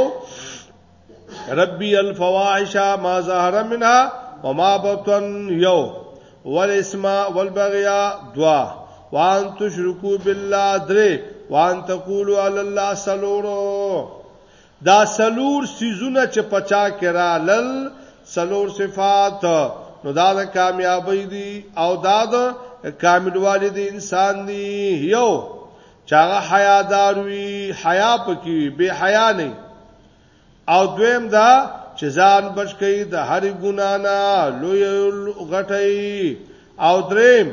[SPEAKER 2] ربی الفواحش ما ظهر منها وما بطن یو والاسم والبغیا دوا وان تشرکو بالله درې وان تقولوا علی الله سلورو دا سلور سيزونه چې پچا کرا لل سلور صفات نو دا د کامیابی دی او دا د کاملوالی دی انسان دی یو چاغه حیا دار وی حیا پکې وی بے حیا نه او دویم دا چې ځان بچ کړي د هر ګنا نه لوی غټي او دریم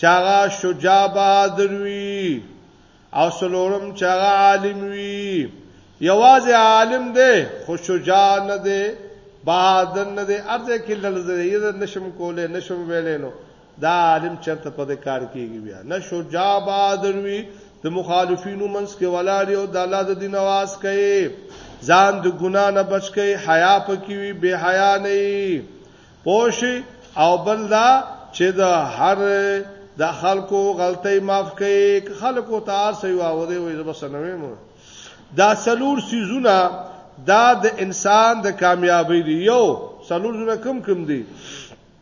[SPEAKER 2] چاغه شجاع بہادر وی او سلورم چاغه عالم وی یوازې عالم دی خو شجاع نه دی بہادر نه دی ارزه کې لړزه یې نشم کولای نشم ویلې نو دا عالم چرته په دې کار کېږي بیا نه شجاع بادر وی د مخالفینو منځ کې ولاړ یو د الله د دین आवाज کوي ځان د ګنا نه بچ کوي حیا پکې وي به حیا نه پوش او بل دا چې د هر د خلکو غلطۍ معاف کوي خلکو ته ارسي واو دی وي زبر سنوي مو دا سلور سيزونه دا د انسان د کامیابی دی یو سلور زونه کم کم دی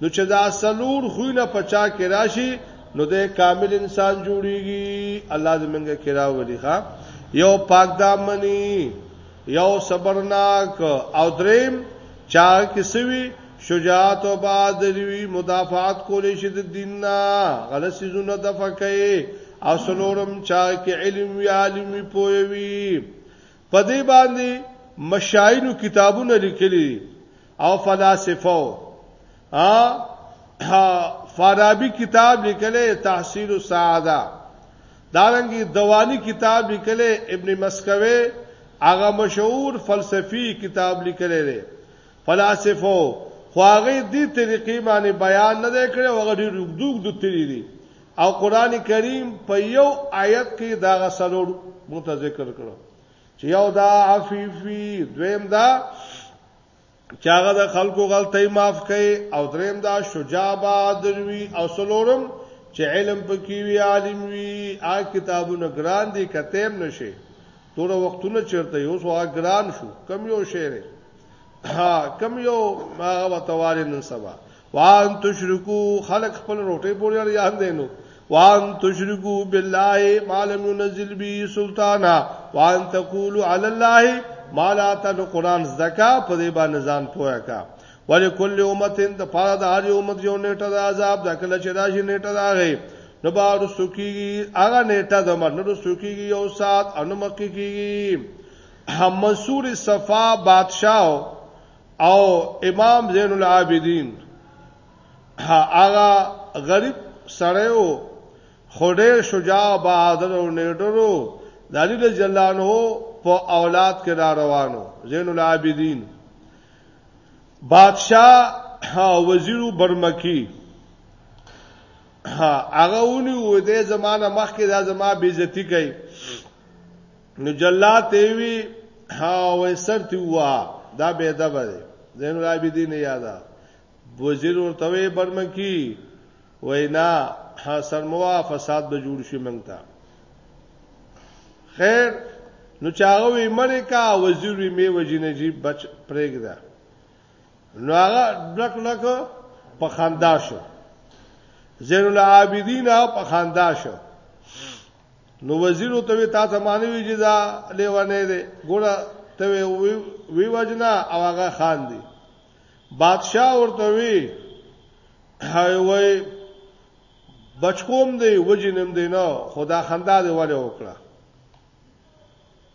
[SPEAKER 2] نو چې دا څلور خوینه په چا کې راشي نو د کامل انسان جوړیږي الله دې موږ کې راولي ها یو پاک دامنی یو صبرناک او دریم چا کې سوي شجاعت او بادروي مدافعات کولې شي د دین نه غلط سيزونه دفع کوي او سلورم چا کې علم وی عالم وی پوي وی په دې باندې مشاعرو کتابونه لیکلي او فلاسفه ا فارابي کتاب لیکلی تحصیل السعاده دارنګي دوانی کتاب لیکلی ابن مسکوي هغه مشهور فلسفي کتاب لیکلی دی فلاسفه خو هغه دې طریقې باندې بیان نه کړي هغه ډېر وګدوګ د تری دي او قران کریم په یو آیت کې دا غسلور مونږ ذکر کړو چې یو دا عفیفی دویم دا چاغه د خلکو غلطۍ معاف کړي او دریم دا شجاع بادر وی او سلورم چې علم پکې وی عالم وی آ کتابونه ګران دي کتیم نشي تور وختونه چرته یو سو ګران شو کم یو شعر ها کم یو هغه وتوارې نن سبا وان تشرکو خلق خپل روټي پورې اړ یان دینو وان تشرکو بالله ما لم ينزل به سلطانا وان تقولوا على الله ما لا تن قران زکا په دې باندې ځان پوهه کا ولکل امتین د پاره د هر امت یو نیټه د عذاب د کله چې راشي نیټه دا غي نو با رسو کیږي هغه نیټه د مرنه رسو کیږي یو سات انو مکه کیږي هم منصور صفا بادشاہ او امام زین العابدین هغه غریب سړی وو خو ډېر شجاع بهادر او نیډرو د علی د جلانو په اولاد کې را روانو زین العابدین بادشاہ وزیرو برمکی هغه ونی و دې زمانہ مخکې دا زما بیزتی کوي نو جلات وی ها وې سر تی وا دا به ادب دی زین العابدین یادا وزیر ورته وی برمکی وینا ها سرموا فساد به جوړ شي منتا خیر نو چاغه وی ملکا وزیر وی می وجی نجیب بچ پرېګ ده نو هغه ډک ډک په خندا شو زین العابدین په خندا شو نو وزیرو ته وی تاسو معنی وی چې دا لیوانه دی ګوره ته وی وی وجنا او هغه خان دی بادشاہ ورته وی هاي وای بچکوم دی وجنم دی نو خدا خندا دی وله وکړه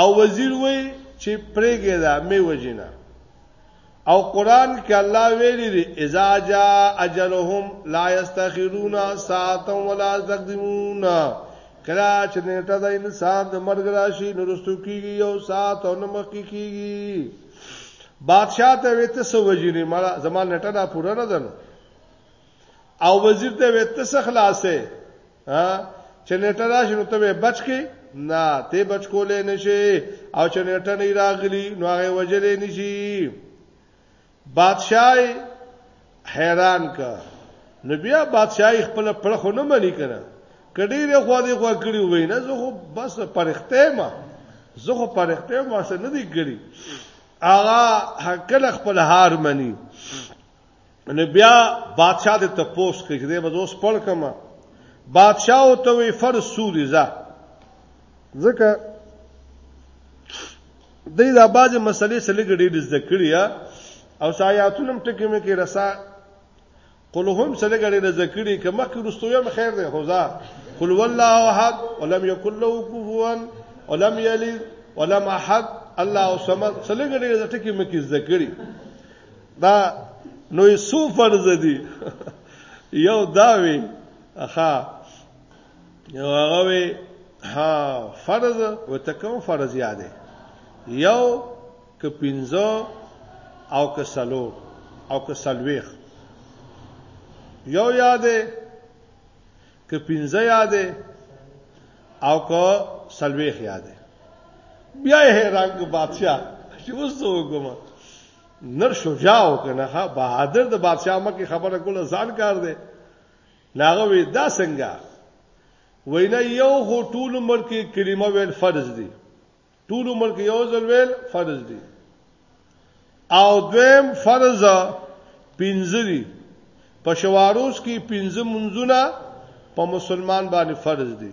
[SPEAKER 2] او وزیر وای چې پرېګه دا می وجینا او قران کې الله ویلي دی اذا جاء اجلهم لا يستخرون ساعه ولا يستقدمون کله چې نیټه د انسان د مرګ راشي نو رستو کیږي او ساعت او نمک کیږي بادشاہ ته وته سو وجینی ما زمان نیټه دا پوره نه ده او وزیر ته وته سخلاصه ها چې نیټه راشي نو ته به بچ کې نه ته بچ کولې نشي او چې نیټه نه راغلی نو هغه وجلې نشي بادشاہ حیران کا نو بیا بادشاہ خپل پر خو نه منی کنه کډی له خو دې خو کړی وای نه زه خو بس پرخته ما زه خو پرخته ما سره نه دی کړی اغا حق خپل هار منی نو بیا بادشاہ د تپوس کې چې به اوس پړ کما بادشاہ او ته وی فر سوري ځه ځکه د دې بعضی مسلې سره ګډې د ذکر کړی او سایاتونم ټکی مې کې رسا قل هم سره ګډې د ذکر کړی کې مخکې رستویم خیر دی خدا قل والله احد ولم یکن له کفوا ولم یلد ولم احد الله الصمد سره ګډې د ټکی مې کې ذکر کړی دا نو سو فرض دي یو دا وی ها یو هغه وی ها فرض وته کوم فرض یادې یو ک پینځو او ک سلو او ک سلويخ یو یادې ک پینځه یادې او ک سلويخ یادې بیا هرنګ بادشاہ چې وسو کومه نر شجاع او کنه بهادر د بادشاہ مکه خبره کوله ځان کار دی ناغه وی دا څنګه وینا یو هو ټول عمر کې کلمه ویل فرض دي ټول عمر کې یو ځل ویل فرض دي او دویم فرض پنځري په شواروس کې پنځه منځونه په مسلمان باندې فرض دي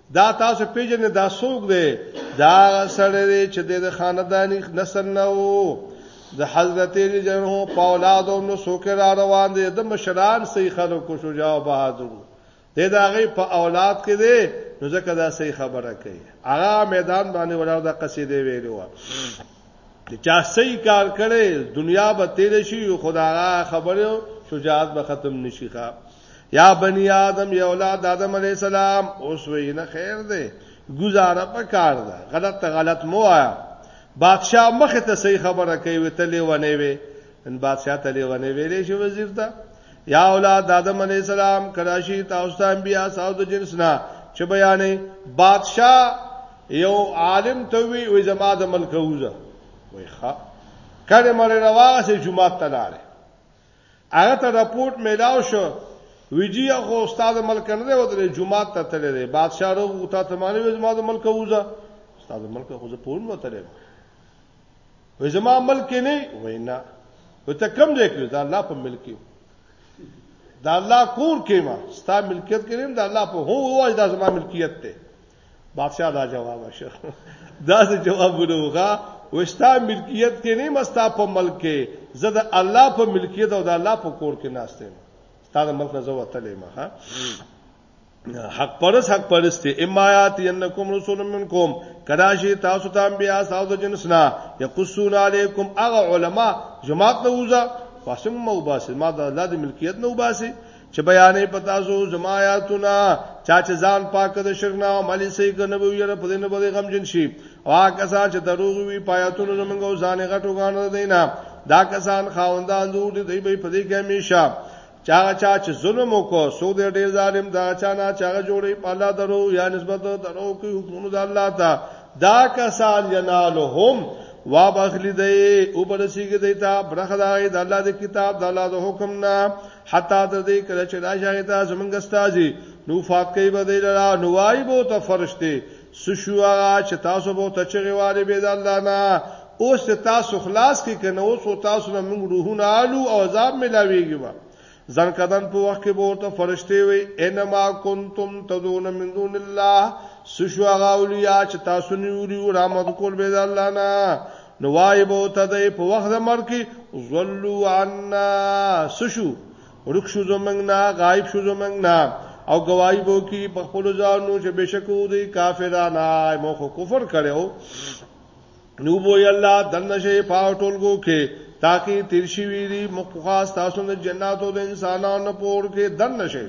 [SPEAKER 2] دا تاسو پیژنې دا څوک دی دا سړی دی چې د خاندانی نسل نه وو د حضرت علی جنو په اولاد او نو څوک را روان دي د مشران سي خلکو شجاع او بهادر دی دا غي په اولاد کې دی نو ځکه دا صحیح خبره کوي هغه میدان باندې ولاو دا قصیده ویلو چې چا صحیح کار کړي دنیا به تیر شي خدای خبره شجاعت به ختم نشي ښه یا بنی آدم یا اولاد آدم علی السلام اوس وینه خیر دی گزاره په کار ده غلط ته غلط مو آیا بادشاہ مخ ته صحیح خبره کوي وته لیونه وي ان بادشاہ ته لیونه ویلې شو وزیر ته یا اولاد آدم علی السلام کراشی تاسو ته انبیا ساو د جنس نه چې بیانې بادشاہ یو عالم ته وی وې زما د ملک وزه وای ښا کله مړ رواغه سي جمعه ته لاړې هغه ته رپورټ میلاو شو ویجی خو استاد ملک نه دی ودرې جمعه ته تللی دی بادشاہ روغ ته تمانه وې زما د ملک وځه استاد ملک خو زه پون وته لرم وې زما ملک نه وینا وته کم ځای کې دا الله په ملک کې دا الله کور کې ما ستا ملکیت کړم دا الله په هو وای دا زما ملکیت ته بادشاہ دا جواب شو دا څه جواب ولوغه وستا ملکیت کې نه مستا په ملک کې زه د الله په ملکیت او د الله په کور کې ناشته تا د ملک نه زو وتلې ما ها حق پرس حق پرست امایات ینکم رسول منکم کراشی تاسو ته انبیا تاسو جنسنا یقصون علیکم اغه علما جماعت نوزا فاسم مو باسه ما د الله د ملکیت نو باسه چې بیانې پتا سو زما آیاتونه چا چې ځان پاک د شرک نه عملي سي کنه به یره په دې نه به غم جن شي وا کسان چې دروغ وي پایاتونه زمونږ او ځان غټو غان دینا دا کسان خاوندان دور دي دوی به په دې کې همیشه چا چا چې ظلم وکړو سو دې ډیر ظالم دا چا نه چا جوړي په الله درو یا نسبت درو کې حکمونه د الله ته دا کسان ینالهم وا بخلی دی او برسیږي دی ته برخه د الله د کتاب د الله د حکم نه حتا تر دې کله چې راځي هغه ته زمونږ استاجي نو فات کوي به دی لرا نو وای بو ته فرشته سشو هغه چې تاسو بو ته چغي والي به د الله نه اوس تاسو خلاص کې کنه اوس تاسو نه موږ روحونه آلو او عذاب ملاويږي با ځان کدن په وخت کې بو ته فرشته وي انما کنتم تدون من دون الله سشو هغه اولیا چې تاسو نیولي او رحمت کول به د الله نه نو وای به ته د په وخت د مرګ کې زلو عنا سشو ورک شو زمنګ نه غایب شو زمنګ نه او گواہی بو کی په خپل ځانو چې بشکو دی کافرانه مو خو کفر کړو نو بو یلا دنه شي پاوټولګو کې تاکي تیر شي ویری مخخاص تاسو نه جناتو د انسانانو پور کې دنه شي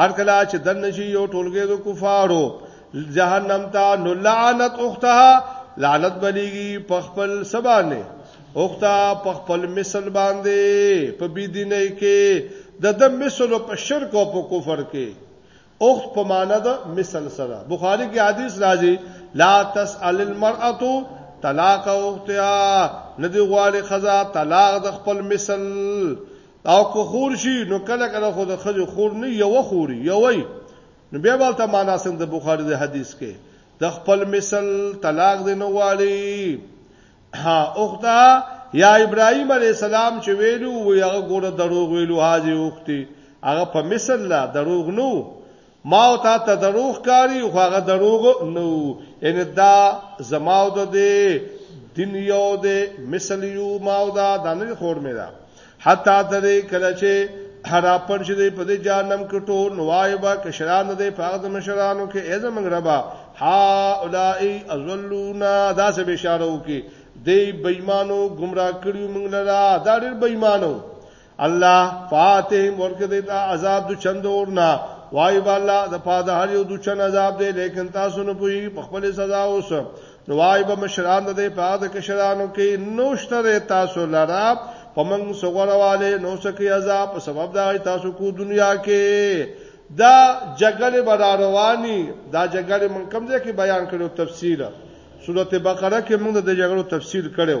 [SPEAKER 2] هر کله چې دن شي یو ټولګه د کفارو جهنم ته نو لعنت اختها لعنت بلیږي په خپل سبانه اختا په خپل مثل باندې په بی دینه کې د د مثل په شرک او په کفر کې اخت په معنا د مثل سره بخاری کې حدیث راځي لا تسأل المرأه طلاق اختها ندی غواړي خزا طلاق د خپل مثل او کو خور شي نو کله کله خو د خځه خور نه یو خوري یوي نو بیا ولته معنا سند د بخاری د حدیث کې د خپل مثل طلاق دی نو والی ها اخته یا ابراهیم علی السلام چې ویلو وی هغه ګوره دروغ ویلو حاجی اخته هغه په مثل لا دروغ نو ما او تا ته دروغ کاری خو هغه دروغ نو ان دا زما او د دین یو د مثل یو ما او دا د نه خور مې دا حتی درې کله چې هرا پر چې په دې جانم کې ټول نوایبا کشران دې پاغ د مشرانو کې اې زمنګ ربا ها اولای ازلونا دا څه بشاره وکي دې بېمانو گمراه کړیو موږ لرا دا ډېر بېمانو الله فاتهم ورکه دی ته عذاب د چند اورنا وای بالا د پاد هر یو د چند عذاب دی لیکن تاسو نه پوي په خپل سزا اوس نو وای به مشران د پاد کشرانو کې نوشتره تاسو لرا پمن سوغرواله نو سکی عذاب په سبب دا تاسو کو دنیا کې دا جګړه براروانی دا جګړه من کوم ځای کې بیان کړو تفصیل سورته بقره کې موږ د جګړو تفصیل کړو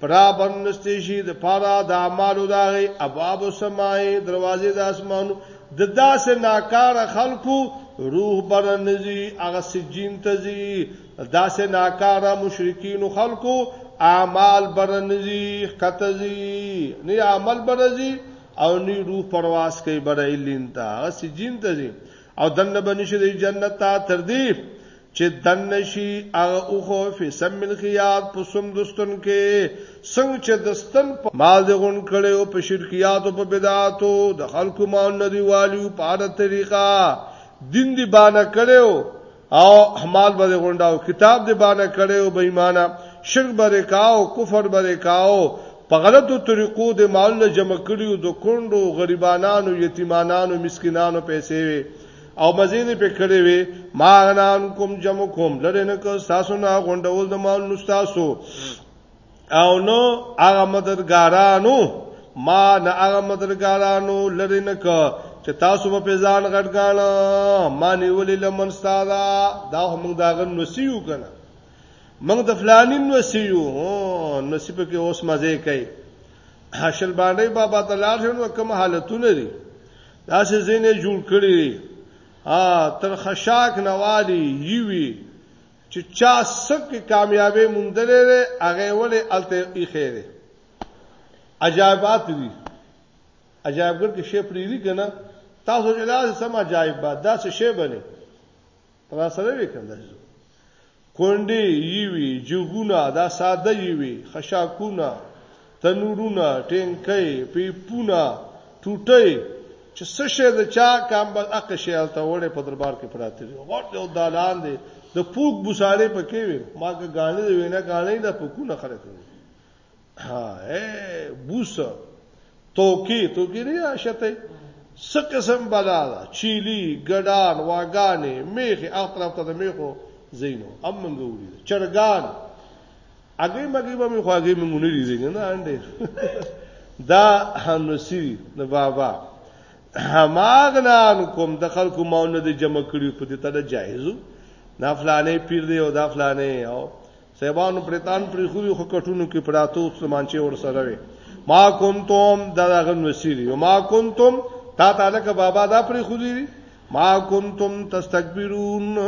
[SPEAKER 2] پرا بنستې شي د پاره د اعمالو داغي ابواب السماء دروازې د اسمانو د داسې ناکار خلکو روح برنځي هغه سجین تزي داسې ناکار مشرکین خلکو اعمال برنځي کتزي نه عمل برنځي او نه روح پرواز کوي برایلین تا سجین تزي او دنه بنشي د جنت ته تر دې چې دننه شي هغه اوښو فی سم الخیاط په سم د ستن کې څنګه چې د ستن په مال د غون کړي او په شرکیات او په بدعات او د خلکو مان ندی والی په اړه طریقه دین دی باندې کړي او احمال به غونډاو کتاب دی باندې کړي او بې ایمانه شرک بره کاو کفر بره کاو په غلطو طریقو د مال نه جمع کړي او د کندو غریبانو یتیمانو مسکینانو پیسې وي او مزید په کړی وی ما غنان کوم جمع کوم لره نه کو تاسو نه غونډول د مال نو تاسو او نو هغه مددګارانو ما نه هغه مددګارانو لره نه کو چې تاسو په ځان غټګان ما نیولې لمن ستاده دا هم دا غن نسیو کنه موږ د فلانین نسیو نصیب کې اوس مزه کوي حشل باندې بابا تلار شنو کوم حالتونه دي داسې زینې جوړ کړي ا تر خشاک نوالی یوي چې چا سک کامیابې مونډلې ده هغه ولې الته یې خیره عجایبات دي عجایبګر کې شی پریری کنه تاسو جلاز سم عجایب دا څه شی بنه دا سره وی کنده کونډې یوي جګونه دا ساده یوي خشاکونه تنورونه ټینکې پیپونه ټوټې چې څه شي د چا کم بل اق شي الته وړې په دربار کې پراته دي غوړ یو دالان دی د پوک بوساړې پکې وي ماګه غانې وینه غانې د پوکونه خلک ها بوس توکی توکی نه عاشته څه قسم بلا ده چيلي ګډان واګانې میخي هغه طرف ته د میخو زینو ام منګ وړي چرګان اګه مګي به مې خواږه مونږ نه ریزي نه انده دا هنوسی د بابا هماغنان کوم د خلکو ماونه د جمع کړي په دې ته جایزو دا فلانه پیر دی او دا فلانه او صاحبانو بریتان پرې خو خو کټونو کې پراتو سمانچه ور سره وي ما کنتم دغه نسیری ما کنتم تا تعالی کا بابا دا پرې خو دي ما کنتم تستكبرون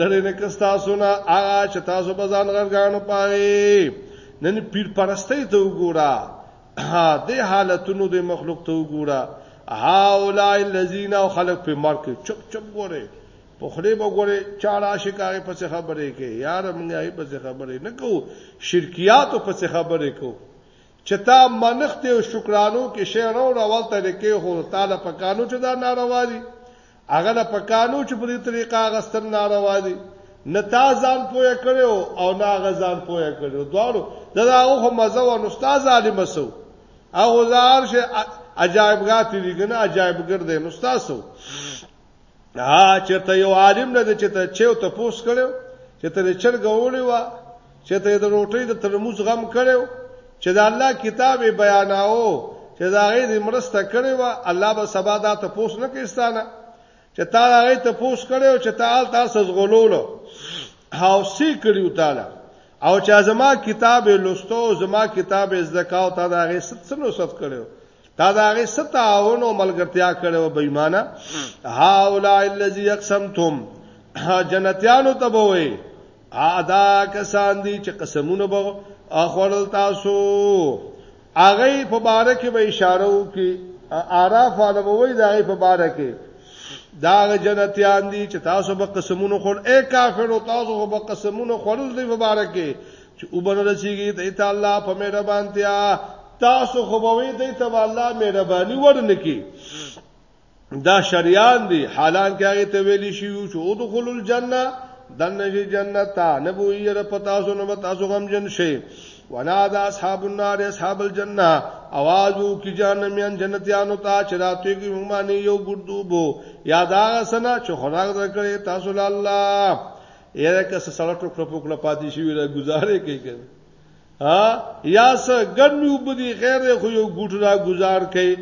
[SPEAKER 2] لری نه کستا سنا آ چې تاسو بزان غرغانو پاره نن پیر پرسته ته وګورا د حالتونو د مخلوق ته وګورا هاولای الذین خلق په مرګ چپ چپ ګوره په خله به ګوره چا راشي کاغه په څه خبرې کې یار موږ یې په څه خبرې نه کو شرکیات په څه خبرې کو چتا منخت او شکرانو کې شعر او راول طریقې هو تعالی په قانون چې دا ناروا دي هغه نه په قانون چې په دې طریقه غستر ناروا دي نه تا ځان پوهه کړو او نه هغه ځان پوهه کړو دواړو دا هغه مزه و نو استاد علی مسو هغه زار شه عجایبګات دي کنه عجایبګر دي نو تاسو ها چرته یو عالم نه چې ته چیو ته پوس کړو چې ته چرګولې وا چې ته د روټۍ د ترموز غم کړو چې د الله کتاب بیاناو چې دا غي د مرسته کړو وا الله به سبا دا ته پوس نه کیستانه چې تا غي ته پوس کړو چې ته آل تاسو زغولولو هاو سی کړیو تعالی او چې زما کتاب لوستو زما کتاب زکاو تا دا غي ست سلو ست کړو تا دا غي ستاون او ملګرتیا کړو بې ایمانه هاولا الذی یقسمتم جنتیانو ته بوي ادا کسان دي چې قسمونه به اخوړل تاسو اغه په باره کې به اشاره وکي اعراف علموي دا غي په باره کې دا جنتیان دي چې تاسو به قسمونه خور اے کافر او تاسو به قسمونه خورل دي په باره کې چې وبنرسیږي د تعالی په مهربانتیا تاسو خو به وی دی ته الله مهرباني ورنکي دا شریان دي حالان کې هغه ته ویلی شي چې او دخول الجنه دنه جنت ته نه بوئی را پتا سو نو تاسو غم جن شي ونا دا اصحاب النار اصحاب الجنه आवाज وو کی جهنميان جنتیانو ته چراتوي کی مهمانی یو ګردوبو یادا سنا چې خوراک درکړي تاسو الله یره که سره ټوکړه پوکړه پاتې شي را گزارې کوي ها یا سه ګرمي وبدي خیر خو یو ګوټ را گزار کړي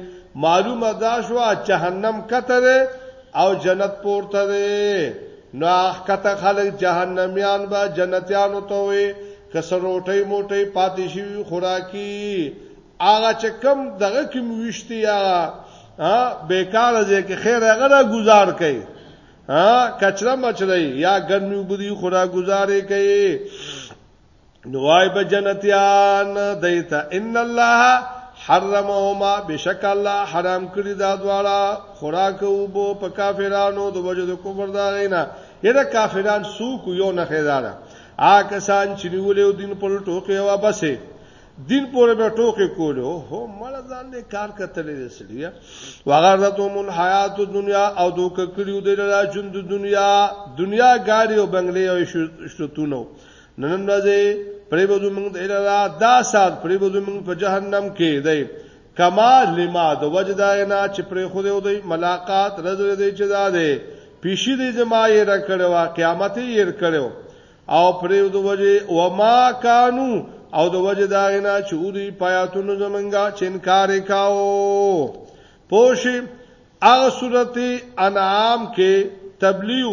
[SPEAKER 2] معلومه دا شو جهنم کته ده او جنت پورته ده نو اخ کته خلک جهنميان به جنتیان ته وي کسروټي موټي پاتې شي خوراکي هغه چې کم دغه کې موشتي هغه بیکار ځای کې خیر هغه را گزار کړي ها کچره مچره یا ګرمي وبدي خورا گزارې کوي نوای به جنتیان دیتا ان الله حرمهما بشک الله حرام کړی دا دواړه خوراک او بو په کافرانو د وجه د کفر دا غینا یره کافران سو کو یو نه خیداره آ کسان چې نیولې دین پر ټوکې وا بسې دین پورې به ټوکې کولو هو مړ ځان دې کار کتلې دې سړیا وغرته مون حیات دنیا او دوک کړیو دې را ژوند دنیا دنیا ګاډي او بنگلې او شتونو نن ورځې پرې بده موږ ته اله دا سات پرې بده موږ په جهنم کې دی کما لما د وجدا نه چې پرې خو دی او دی ملاقات رزل دی چې دا دی پیشي دې زما یې را کړو قیامت یې را کړو او پرې د وجه و ما کانو او د وجه دا نه چې اوري پیاتونو زمنګا چې انکار وکاو پوش هغه سورته انعام کې تبلیغ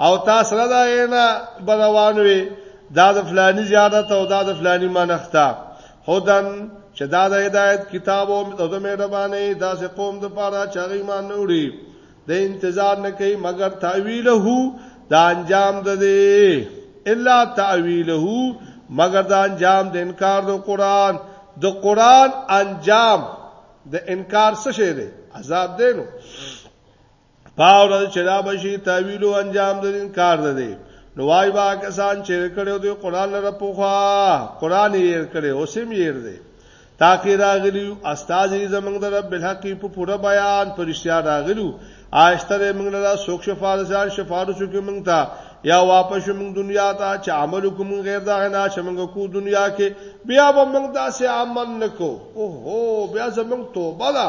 [SPEAKER 2] او تاسو را ده نه بروان وي دا د فلانی زیارت او دا د فلانی منښتا هدن چې دا د هدایت کتاب او د مهرباني دا سه قوم د پاره چاغي مان نوړي د انتظار نه کوي مگر تعویله دا انجام ده دی الا تعویله مگر دا انجام د انکار د قران د قران انجام د انکار څه شی دی عذاب دی نو پاور چې دا بشي تعویل او انجام د دین کار ده دی نو وای با کسان چې کړو دی قران لره پوخا قران یې کړو او سم یې دی تاکي راغلی استاد یې زمنګ در رب الحق په پوره بیان پرشتیا راغلو آشتر موږ له سوک شفاعت ځان شفاعت شو کې موږ ته یا واپس موږ دنیا ته چې عمل کوم غیر دا نه چې موږ کو دنیا کې بیا به موږ داسې عمل نکو او هو بیا زموږ توبه ده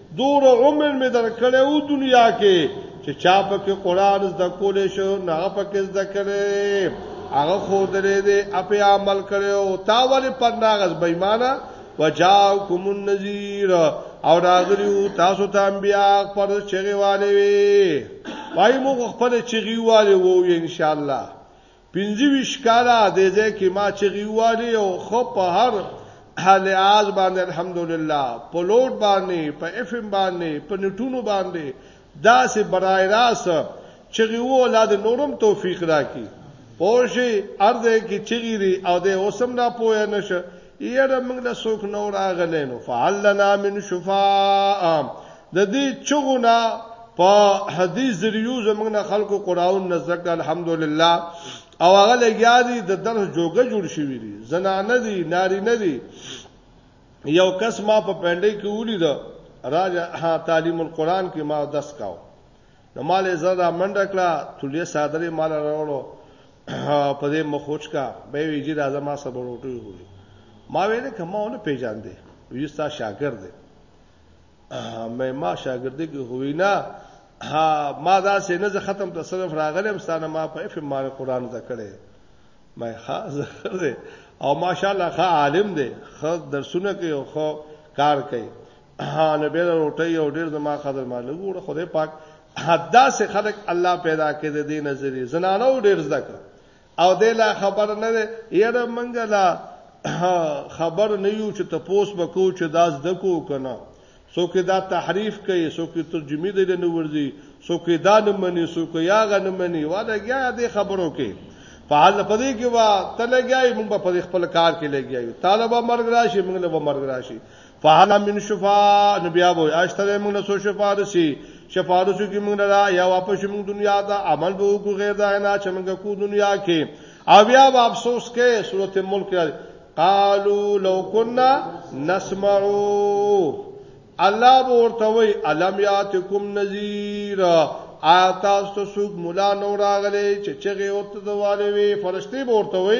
[SPEAKER 2] دور عمر می درکړې او دنیا کې چې چا په کې قران زده کولې شو نه په کې زده کړې هغه خو درې دې اپی عمل کړو او تا ولې پناغز بېمانه وجاءکم النذیر او راغلیو تاسو ته انبیا پر چغي والي وي وای موږ خپل چغي والي وو ان شاء الله پنځه ویشت کاله دې ځای کې ما چغې ووهلې او ښه په هر لحاظ باندې الحمدلله په لوډ باندې په اف ام باندې په نټونو باندې داسې برای راست چغې ووهلا د نورم توفیق راکړي پوه شي هر ځای کې چغې دي او د اوسم لا پوه نه شه یره موږ له څوک نور اغلی نو فعل لنا من شفاء د دې چغونه په حدیث ذریعو زمنګ خلکو قران نزدک الحمدلله او هغه لګیا دي د درس جوګه جوړ شوی دي زنانه دي ناری نه دي یو کس ما په پندې کې ولید راځه ها تعلیم القرآن کې ما درس کاو نو مال زړه منډه کړه تولې صادرې مال راوړو په دې مخوچ کا به وی جی راځه ما صبر وټو وی ما ویل کماونه پیجان دی ویستا شاګرد دی مې ما شاګرد کې هوی نه ما دا سه نه ختم ته صرف راغلم ستانه ما په اف مال قران ذکرې مې ښا ذکر دی او ماشاءالله ښا عالم دی خو درسونه کوي او خو کار کوي ها نه به روټي او ډیر زما قدر ما لګوره خدای پاک حدا سه خلق الله پیدا کړ د دې نظری زنانو ډیر زده کړ او د لا خبر نه ده یره منګه لا خبر نه یو چې تپوس بکو چې داس دکو کنه سو کې دا تحریف کوي سو کې ترجمه دی نه ورځي سو کې دا نه مني سو کې یا غ نه مني واده بیا دې خبرو کې په حال په دې کې وا تلګیای موږ په خپل کار کې لګیای طالبہ مرګ راشي موږ له مرګ راشي فهل من شفاء نبي ابو اشتره موږ له سو شفاء رسي شفاء رسو کې موږ را یا واپس موږ دنیا ته عمل به وکړو غیر دا نه چې موږ کو دنیا کې او بیا به افسوس کې سورته ملک قالو لو كنا نسمع الله ورته وی الم یاتکم نذیر آتاستو سوق مولا نور اغلی چې چغه ورته دواله وی فرشتي ورته وی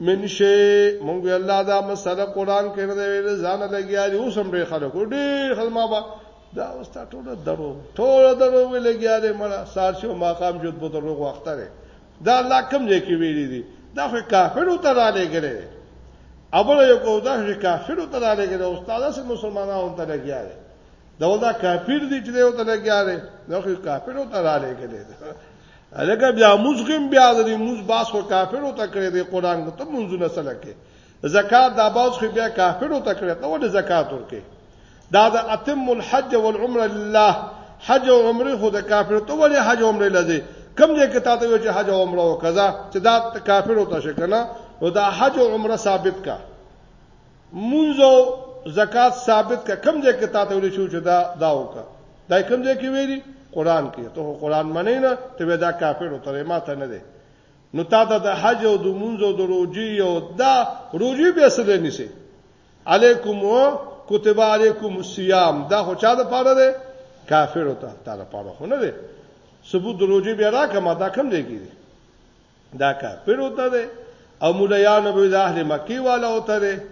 [SPEAKER 2] من شي مونږ الله دا مسله قران کې نه ویل ځان لګیا دی اوس هم ډېر خلک ډېر خلما با دا اوس تا ټول درو ټول درو لګیا دی مړه سار شو مقام جوړ په درو وخت دی دا الله کوم ځای کې ویلي دي دا خو کافرو ته را لګره اول یو کو دا خو کافرو ته را لګره استاد سره مسلمانانو ته لګیا دی دا ودا کافر دي چې یو ته لګیا دی دا خو کافرو ته را لګره الګه بیا موزګم بیا د موز باس خو کافرو ته کړی دی قران کو ته منځونه سره کې زکات د باس خو بیا کافرو ته کړی ته ول زکات ورکې دا د اتم الحج والعمره لله حج او عمره خو د کافرو ته ول حج او عمره لذي کم دې کې تاسو یو چې حج او عمره وکړه چې دا کافرو ته شکنه او دا حج او عمره ثابت کا منځو زکات ثابت کا کم دې کې تاسو ول چې دا دا وکړه دا کوم ځای کې ویلي قران کې ته قران منې نه ته دا کافر تر ما ته نه دی نو تا ته د حج او د مونږ او د روجي او دا روجي به سره نشي علیکم و کتب علیکم الصيام دا خو چا د پاره دی کافر ته تا د پاره خو نه دی ثبوت د روجي بیا راکما دا کم دی کیږي دا کافر وته ده او مولایان به د اهل مکی والا وته ده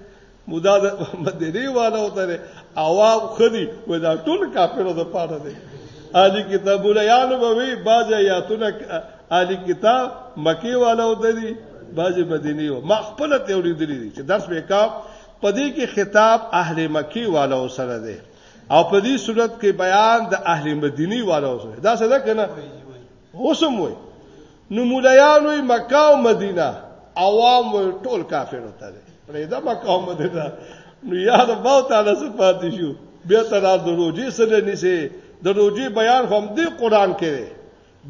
[SPEAKER 2] مودا د مدینه والا وته ده عوام خدي و دا ټول کافرو د پاره ده اهل کتاب مولایان به وی باز آیاتونه اهل کتاب مکی والا وته دي باز مدینه و ما خپل ته ولیدلې دي چې درس وکاو پدې کې خطاب اهل مکی والا سره ده او په دې صورت کې بیان د اهل مدینی والو سره دا څه ده کنه اوسم وای نو مولایانو مکه او مدینه عوام ټول کافر وته دي پرې دا مکه او مدینه نو یاد به تعالی صفات شو بیا تر د روزي سره نيسي د روزي بیان هم دی قران کې دی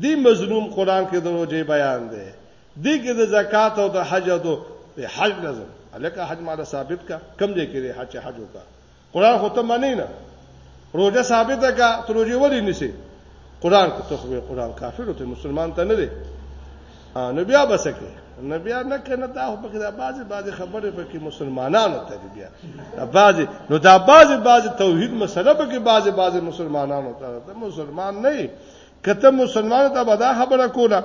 [SPEAKER 2] دی مظلوم قران کې د روزي بیان دی دی کې د زکات او د حج او د حج لازم الکه حج ماده ثابت کا کم دی کې حج حج وکا قران خو ته منې نه روزه ثابته کا ته روزه ولې نسی قران کو ته خو قران کافر ته مسلمان ته نه دی نو بیا بسکه نو بیا نه کنه دا خو پکې دا بعضی بعضی خبره پکې مسلمانانو ته دی بیا دا بعضی نو دا بعضی بعضی توحید مسله پکې بعضی بعضی مسلمانانو ته ته مسلمان نه کته مسلمان ته به دا خبره کوله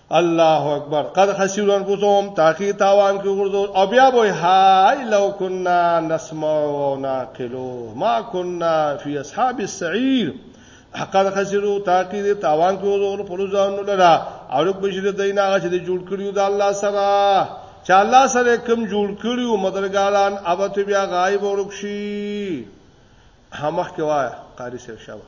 [SPEAKER 2] الله اکبر قد خسرون کوم تاخیر تاوان کې ورځو او بیا وای هاي لو كنا نسمع او ناقل ما كنا في اصحاب السعير حقا خسرو تاکي دي تاوان کې وزول په ځانو لرا او رب بشیر دینه هغه چې جوړ کړیو د الله سره چې الله سره کوم جوړ کړیو مدرګالان ابت بیا غایب ورکشي همخ کې وای قاری شیخ شابه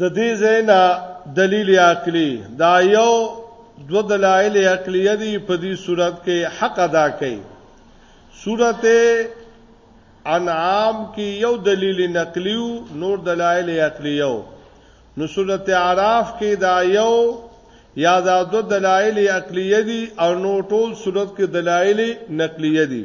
[SPEAKER 2] د دې زینا دلیل عقلی دا یو دو دلایل عقلی دی په دې صورت کې حق ادا کړي سورته انعام کې یو دلیل نقلی نور دلایل عقلی یو نو سورته اعراف کې دا یو یا دا دو دلایل عقلی دی او نور ټول صورت کې دلایل نقلی دی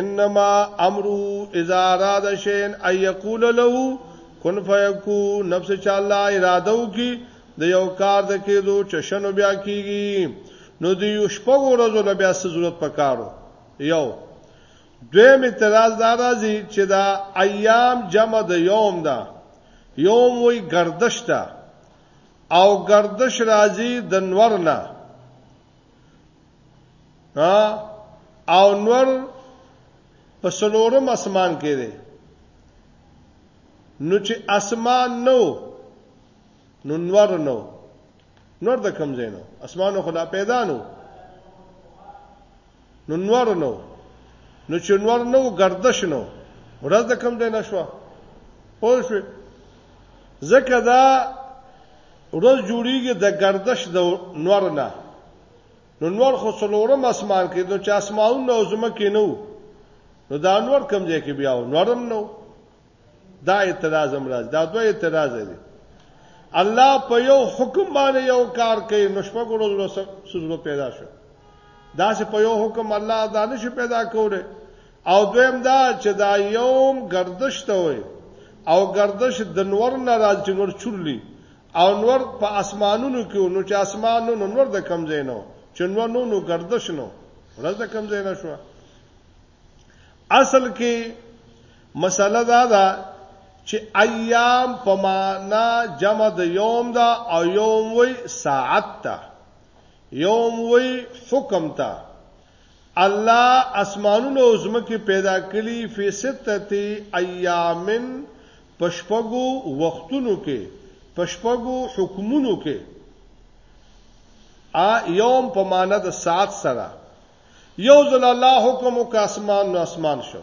[SPEAKER 2] انما امرو اذا اراد شین ان یقول له کن فیکو نفس چا الله اراده وکي د یو کار د کېدو چشنو بیا کیږي نو د یو شپږ ورځو له بیا څه ضرورت پکارو یو دویم اعتراض دا راځي چې دا ایام جمع د یوم ده یوم وی گردش ده او گردش راځي د نور نه ها او نور په سلورم اسمان کې دی نو چې اسمان نو نو نور نو نور د کم ځای نو اسمان خو لا پیدا نو نو نور نو نو چې نور نو گردش نو ورځ د کم ځای نشو پوه شو ځکه دا ورځ جوړیږي د گردش د نور نه نو نور خو څلورم اسمان کې نو چې اسماون نو زمکه نو نو دا نور کم ځای کې بیا نورم نو دا اعتراض امراض دا دوه اعتراض دي الله په یو حکم باندې یو کار کوي نو شپږ ورځې سوزو پیدا شو دا چې په یو حکم الله دا نشي پیدا کوله او دویم دا چې دا یوم گردش ته وي او گردش د نور نه راځي چې نور چورلی او نور په اسمانونو کې نو چې اسمانونو نور د کم ځای نو چې نور نو نو گردش نو ورځ د کم ځای نه شو اصل کې مسله دا ده چې ایام په معنا جمع د یوم دا او یوم وی ساعت ته یوم وی حکم ته الله اسمانونه او زمکه پیدا کړي فی ستتی ایامن پشپغو وختونو کې پشپغو حکمونو کې ا یوم په معنا د ساعت سره یو ځل الله حکم وک اسمان نو اسمان شو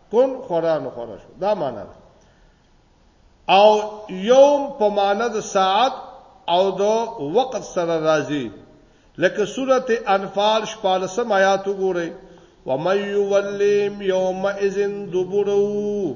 [SPEAKER 2] کون خورا نو خورا شو دا معنا ده او یوم په معنا د ساعت او د وخت سره راځي لکه سورته انفال 14 آیات وګورئ ومن یولیم یوم اذن دبرو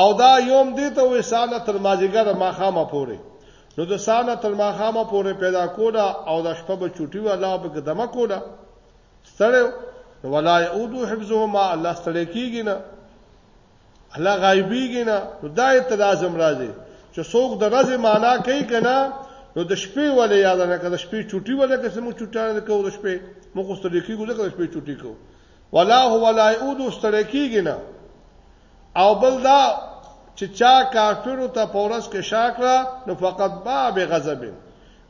[SPEAKER 2] او دا یوم دې ته وې سانه تر مازیګر ماخامه پورې نو د سانه تر ماخامه پورې پیدا کوله او د شپه به چوټي ولا به قدمه کوله ستړی نو ولا یعودو حفظهما الله ستړی کیږي نه الله غایبیږي نه نو دا اعتراضم راځي چې څوک د ورځې معنا کوي کنه نو د شپې ولې یاد نه کړه د شپې چوټي ولې که سمو چوټانه کوو د شپې موږ ستړي کیږو ځکه د شپې چوټي کوو ولا هو ولا یعود ستړي کیږي نه او بل دا چې چا کافرو ته په ورځ کې شاکړه نو فقط با به غضب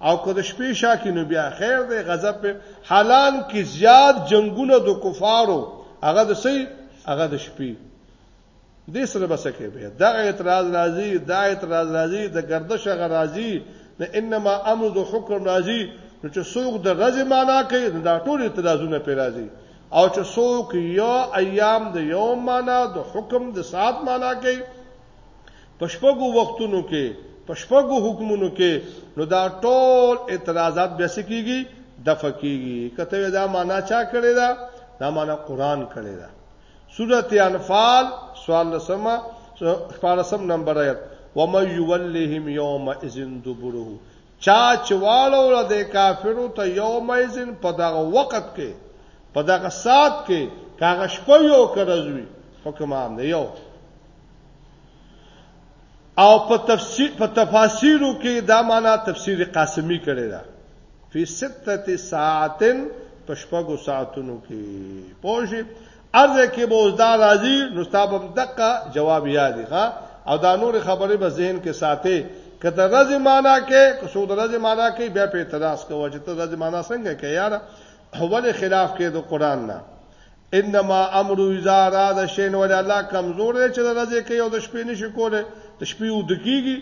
[SPEAKER 2] او که د شپې شاکې نو بیا خیر دی غضب په حالان کې زیات جنگونه د کفارو هغه د سي هغه د شپې دې سره بس کې به دا اعتراض راځي دا اعتراض راځي د گردش هغه راځي نه انما امر د حکم راځي نو چې څوک د غزي معنا کوي دا ټول اعتراضونه پی راځي او چې څوک یو ایام د یوم معنا د حکم د سات معنا کوي پشپګو وختونو کې پشپګو حکمونو کې نو دا ټول اعتراضات بیا سکیږي د فقېږي کته دا معنا چا کړی دا دا معنا قران کړی دا سورته انفال سوال لسمه شپارسم نمبر آیت ومن یولهم یوم اذن دبره چا چې واړوله د کافرو ته یومئذن په دغه وخت کې په دغه سات کې کاغه شپه یو کرځوي حکم عام دی یو او په تفسیر په تفاسیرو کې دا معنا تفسیر قاسمی کړی دا فی سته ساعتن پشپغو ساعتونو کې پوجي ارزه کې به اوس دا راځي نو ستابم دقه جواب یادې ښا او دا نور خبرې به ذهن کې ساتي کته رز معنا کې کوڅو د رز معنا کې بیا په اعتراض کوو چې ته رز معنا څنګه کې یار اول خلاف کې د قران نه انما امر اذا اراد شین ول الله کمزور دی چې د رز کې یو د شپې نشي کوله د شپې ود کیږي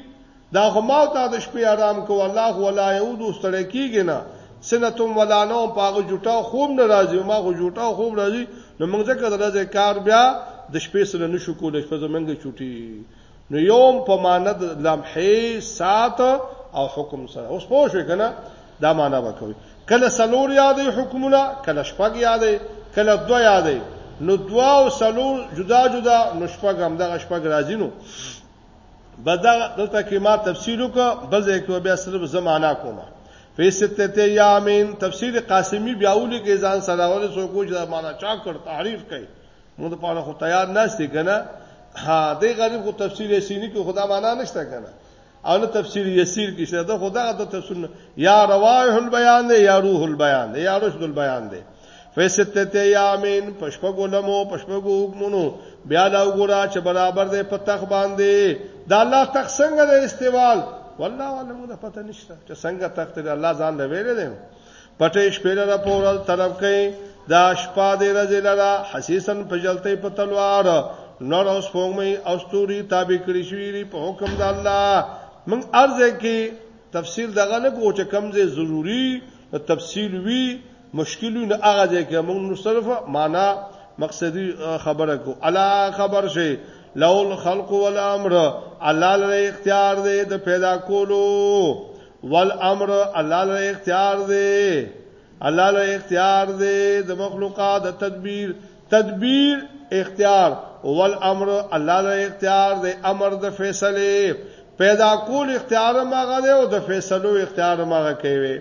[SPEAKER 2] دا خو ما ته د شپې آرام کو الله خو ولا یعود ستړی کیږي نه سنتم ولا نوم پاغه جوټا خوب نه راځي ما خو جوټا خوب راځي نو موږ ځکه درځه کار بیا د شپې سره نشو کولای شپه زمونږ چوټي نو یوم په ماند لمحه سات او حکم سره اوس پوه شو کنه دا معنا وکوي کله سلور یادې حکمونه کله شپږ یادې کله دو یادې نو دوا او سلور جدا جدا نو شپږ هم دغه شپږ راځي نو بدا دلته کې ما تفسیر وکړ بل ځای کې بیا صرف زمانہ کومه فیستته یامین تفسیر قاسمی بیا ولې کې ځان سره ولې سو کوی دا معنا چا کړ تحریف کړي موږ په اړه خو تیار نهستی کنه ها دې غریب کو تفسیر یسینی کې خدا معنا نشته کنه او نه تفسیر یسیر کې شته دا خدا غته تفسیر یا روایح البیان دی یا روح البیان دی یا رشد البیان دی فستت یامین پشپګو لمو پشپګو حکمونو بیا دا وګوره چې برابر دی په تخ باندې دا الله تخ څنګه دی استوال والله علم دا پته نشته چې څنګه تخ ته الله ځان له ویل دی پټې شپې لره پورل طرف کوي دا شپه دې رځې لره حسیسن په جلته په تلوار نور اوس فومې او ستوري تابع کړی شوی په حکم د الله من ارزه کې تفصیل دغه نه کو چې کمزې ضروری تفصیل وی مشکل وي نو هغه ځای کې موږ نو صرف معنا مقصدی خبره کو الا خبر شي لو الخلق والامر الله لري اختیار دی د پیدا کولو والامر الله لري اختیار دی الله لري اختیار دی د مخلوقات د تدبیر تدبیر اختیار والامر الله لري اختیار دی امر د فیصله پیدا کول اختیار ماغه دی او د فیصلو اختیار ماغه کوي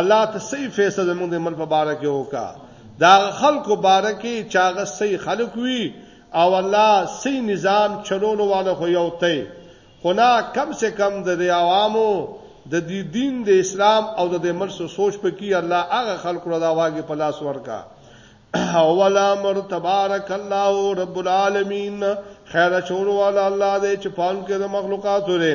[SPEAKER 2] الله ته صحیح فیصله زموږ د مل په باره کې وکا دا خلکو باره کې چاغه صحیح خلک وي او الله صحیح نظام چلولو والا خو یو ته خنا کم سے کم د عوامو د دې دین د اسلام او د دې مرسو سوچ پکې الله هغه خلکو را دا واګي په لاس ورکا اولا مر تبارک الله رب العالمین خیر چور والا الله دې چې پان کې د مخلوقات لري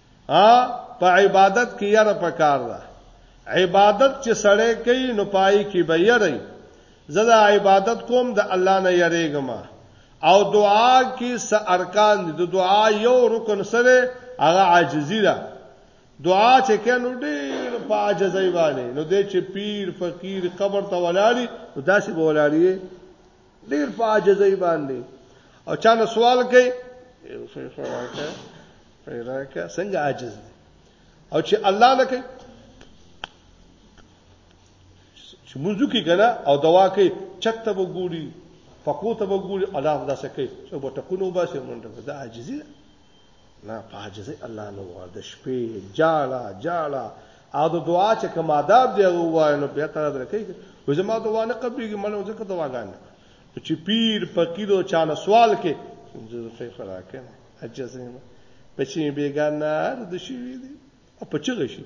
[SPEAKER 2] ها په عبادت کې یره پکار ده عبادت چې سړی کوي نو پای کې به یری زه د عبادت کوم د الله نه یریږم او دعا کې س ارکان دي د دعا یو رکن سره هغه عاجزی ده دعا چې کینو ډیر په عاجزی باندې نو د چې پیر فقیر قبر ته ولاړی نو داسې به ولاړی ډیر په عاجزۍ باندې او چا نه سوال کوي پیدا کړه څنګه عاجز دي او چې الله نه کوي چې موږ کې کنه او دوا کوي چته وګوري فقوت وګوري الله داسې کوي چې بټکونو باسي مونږ ته دا عاجزي ده نه په عاجزۍ الله نه وغواړه د شپې جاړه جاړه او د دعا چې کوم آداب دی هغه ووایه نو بیا تر درکې وي زما دعا نه قبلېږي مړه ځکه دعاګان نه چې پیر فقیر او چانه سوال کې زه خو خلاکه نه عاجزه نه پچې بیګانا د شي وی دي او پچغه شي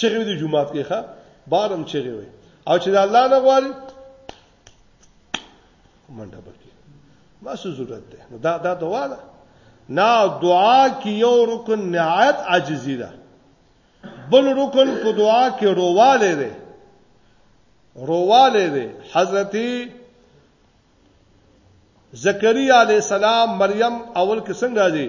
[SPEAKER 2] چغه د جمعات کې ښا بارم چغه وي او چې د الله نه غواړي منډه بکی ما څه ضرورت ده نو دا دا دعا ده نه دعا کې یو رکن نهایت عاجزی ده بل رکن په دعا کې رواله ده رواله ده حضرت زکریا علی السلام مریم اول کې څنګه راځي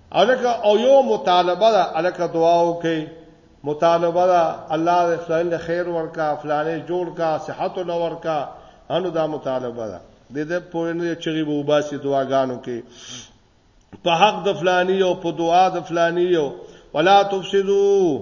[SPEAKER 2] الکه او یو مطالبه ده الکه دعا وکي مطالبه ده الله دې فلان له خیر ورکا فلانې جوړ کا صحت له ورکا انو دا مطالبه ده د دې پوینې چغي وو باسي دعاګانو کې په حق د فلانی او په دعا د فلانی او ولا تفسدو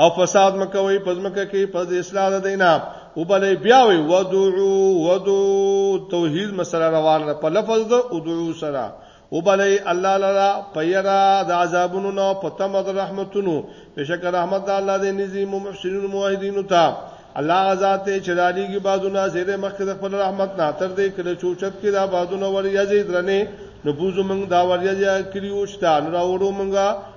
[SPEAKER 2] او فساد مکوي پزمکه کې پز اصلاح ده دینا او بلې بیا وي ودعو ودو توحید مسله روان ده په لفظ ده ادعو سره او بلې الله لرا پیرا د عذابونو نو پته مد رحمتونو بشک رحمت د الله دې نزي محسنون موحدین ته الله ذات چې دالیږي بازونه زیره مخکې د خپل رحمت نه تر دې کله چوچت کې دا بازونه ور یزي درنه نبوز موږ دا ور یزي کړیو شته نو راوړو موږ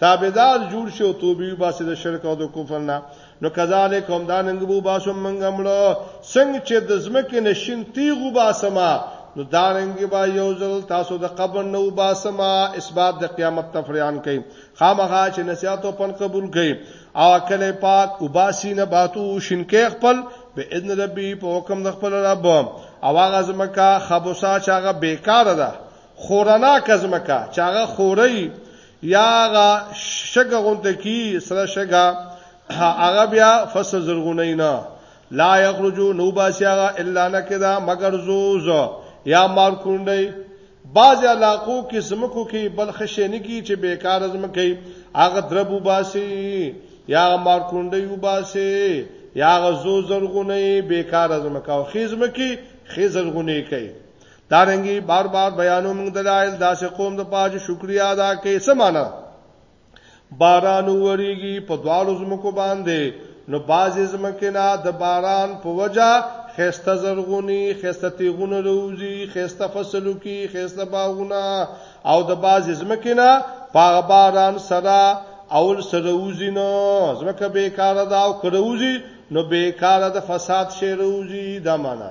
[SPEAKER 2] تابعدار جوړ شي او توبې وباسي د شرک او د کفر نه نو کذالک هم دا ننګ بو باسم منګه مړو څنګه چې د زمکه نشین تیغ وباسما نو دا رنګ با یو ځل تاسو د قبر نو باسما اسباب د قیامت تفریان کوي خامخا چې نصیحت او پن قبول کوي او کله پاک وباسي نه باتو شینکې خپل به اذن ربي په حکم د خپل رب او هغه زمکه خبوسا چې هغه بیکاره ده خورنا کزمکه چې هغه خوري یا هغه شګه غونډه کی سره شګه هغه بیا فصل زرغونه نه لا یخرجو نو باسیغه الا نکدا مگر زوز یا مار کونډي بعض علاقو کې زمکو کې بل خشنه کې چې بیکار زمکې هغه دربو باسي یا مار کونډي وباسي یا غزو زرغونه بیکار زمکه او خزمکه خزرغونه کوي دا رنګي بار بار بیانو موږ دلایل داسې قوم د پاج شکریا ادا کوي سمانا باران وریږي په دوالو زمکو باندې نو باز زمکه نه د باران په وجا خسته زرغونی خسته تیغونه روزي خسته فصلو کې خسته باغونه او د باز زمکه نه په باران سره اول سره وزي نو زمکه بیکاره دا او کروزي نو بیکاره د فساد شی روزي دا معنا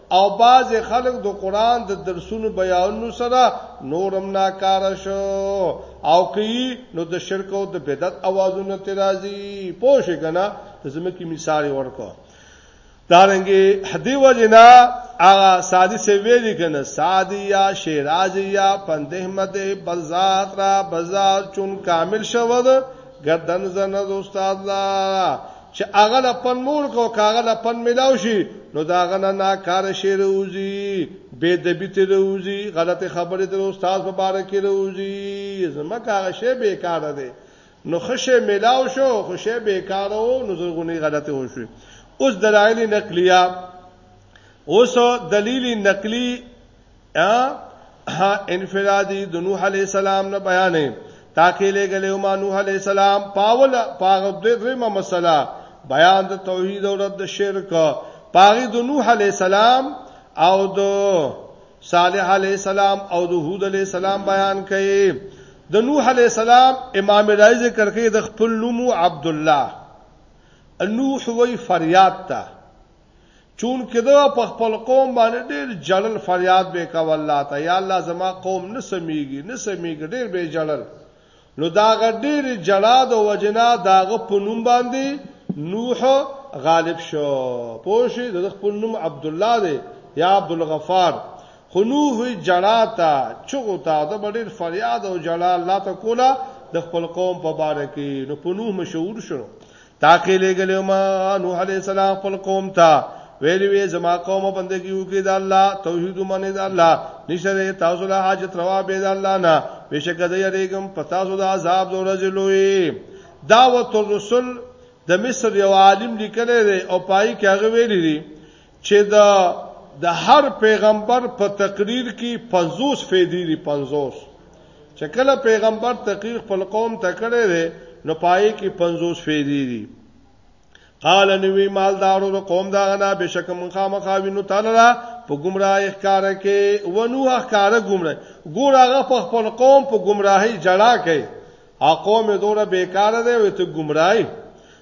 [SPEAKER 2] او باز خلک د قران د درسونو بیانونو سره نورم ناکار شو او کی نو د شرک او د بدعت اوازونه ترازی پوه شي کنه زمکه مثال ورکو دارنګي حدی وجنا اغا سادی سے ویلی کنه سادی یا شیرازی یا پنده مده بزاد را بزاد چون کامل شود گردن زند استاد لا چې هغه له پن مور کو کاغه له پن ملاو شي نو داغه نه ناکاره شي روزي بے دبی ته روزي غلطه خبره تر استاد په باره کې روزي زما کاغه شی بیکار دی نو خشه ملاو شو خشه بیکار او نو زرغونی غلطه وشو اوس دلایل نقلیه اوس دلیل نقلی انفرادی د نوح علی السلام نه بیانې تاکي لګلې ما نوح علی السلام پاول پاغه دغه مسله بیان د توحید او رد شرک پاغه د نوح علی السلام او د صالح علی السلام او د هود علی السلام بیان کړي د نوح علی السلام امام رای ذکر کړي د خپل نوم عبد الله نوح وی فریاد ته چون کې دا په خپل قوم باندې ډېر جړل فریاد به کاوه الله ته یا الله زما قوم نه سميږي نه سميږي ډېر به جړل نو دا غډېر جړا د وجنا داغه پنوم باندې نوح غالب شو پوښي د خپل نوم عبد الله دی یا عبد الغفار خو نوح جړا تا چغو تا د ډېر فریاد او جړا الله ته کولا د خپل قوم په باره کې نو پنوم مشهور شو تاکي لګلې ما نوح عليه السلام خپل قوم ته ویلی وی زما قوم بندگی وکي د الله توحید منی د الله نشره تاسو له حاجت روا به د الله نه بشک د یریګم پتا سو د عذاب د ورځې لوی دعوت الرسل د مصر یو عالم لیکلی دی او پای کې هغه ویلی دی چې دا د هر پیغمبر په تقریر کې 50 فیدی دی 50 چې کله پیغمبر تقریر خپل قوم ته کړی دی نو پای کې 50 فیدی دی قال نوی مالدارو د قوم دا غنا بشک من خامخا وینو تعالی را په گمراهی ښکار کې ونو ښکار گمراه ګور هغه په خپل قوم په گمراهی جړا کوي ا قوم دوره بیکاره دی او ته گمراهی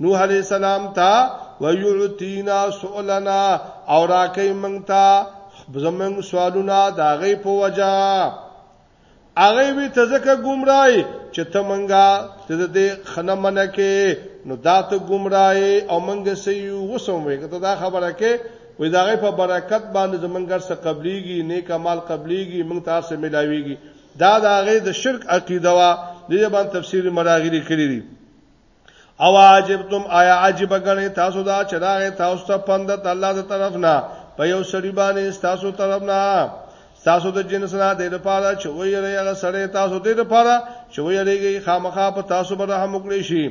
[SPEAKER 2] نوح علی السلام تا ويعتینا سؤلنا او راکې مونږ تا زمونږ سوالونه دا غي په وجا هغه وی تزکه گمراهي چې ته مونږه ته دې خنه منه کې نو دا ته گمراهي او مونږه سيو وسوم وي ته دا خبره کې وې دا غي په برکت باندې زمونږه سره قبليږي نیک عمل قبليږي مونږ تاسو سره ملاويږي دا دا غي د شرک عقیده وا دې باندې تفسیر مراغلي کړی دي او عجبتم آیا عجب غنی تاسو دا چې دا تاسو ته پند د الله د طرف نه په یو سړي باندې تاسو طرف نه تاسو د جنس نه د لپاره چې وې هغه سړی تاسو د لپاره چې وې لري خامخا په تاسو باندې رحم وکړي شي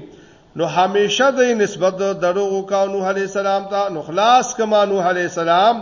[SPEAKER 2] نو همیشه د نسبت د دروغ کانو علی السلام ته نو خلاص کما نو علی السلام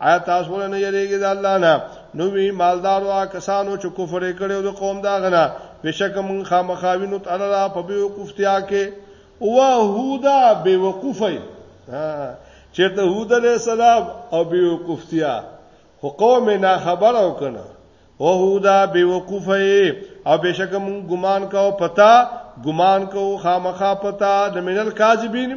[SPEAKER 2] آیا تاسو ولنه یریږي د الله نه نو وی مالدارو کسانو چې کفر کړي او د قوم دا غنه بشک مون خامخاوینو تعالی را په بي وقفتیا کې او هودا بي وقفه چیرته هود علیہ السلام او بي وقفتیا خو قوم نه خبر او کنه او هودا بي وقفه او بشک مون ګمان کاو پتا ګمان کو خامخا پتا د منل کاذبین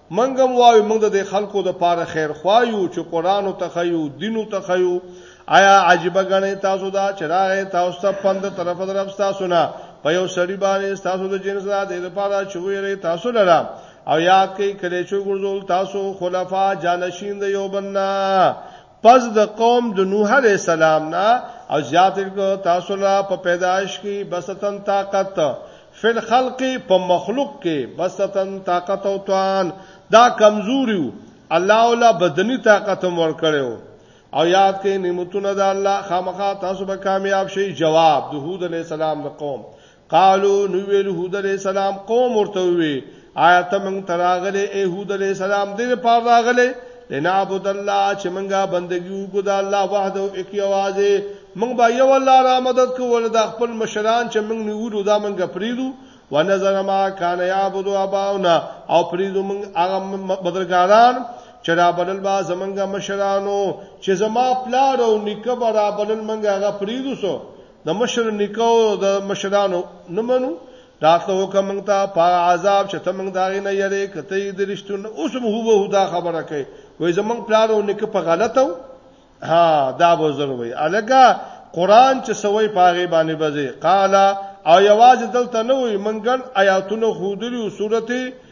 [SPEAKER 2] موږ هم وایو موږ د خلکو د پاره خیر خوایو چې قران او تخیو دین او تخیو آیا عجیب غنې تاسو دا چې راغې تاسو ته پند طرف طرف تاسو نه په یو سړی باندې تاسو د جنس را دې لپاره چې ویری تاسو لره او یاد کې کله چې ګرځول تاسو خلفا جانشین د یو بننا پس د قوم د نوح علی السلام نه او زیات کو تاسو لا په پیدایش کې بسطن طاقت فل خلق په مخلوق کې بسطن طاقت او توان دا کمزوري الله ولا بدني طاقت هم ور کړو او یاد کې نعمتونه د الله خامخا تاسو به کامیاب شئ جواب د هود علی السلام د قوم قالو نو ویل هود علی السلام قوم ورته وی آیا ته موږ تراغله ای هود علی السلام دې په راغله لنعبد الله چې موږ بندګي وکړو د الله وحده او کی आवाज موږ به یو الله را مدد کوو د خپل مشران چې موږ نیولو دا موږ پریدو ونظر ما کان یعبد اباؤنا او پریدو موږ هغه بدرګاران چې را بلل با زمنګ مشرانو چې زما پلار او نکبه را بلل موږ هغه پریدو سو د مشر نکو د مشرانو نه منو راتلو حکم مونږ ته په عذاب چې ته مونږ داغې نه یری کته یې درشتون اوس هم هو هو دا خبره کوي وای زمونږ پلار او نکه په غلطو ها دا به زر وای الګه قران چې سوي پاغه باندې بځي قالا او یواز دلته نه وي منګن آیاتونه خودري او سورته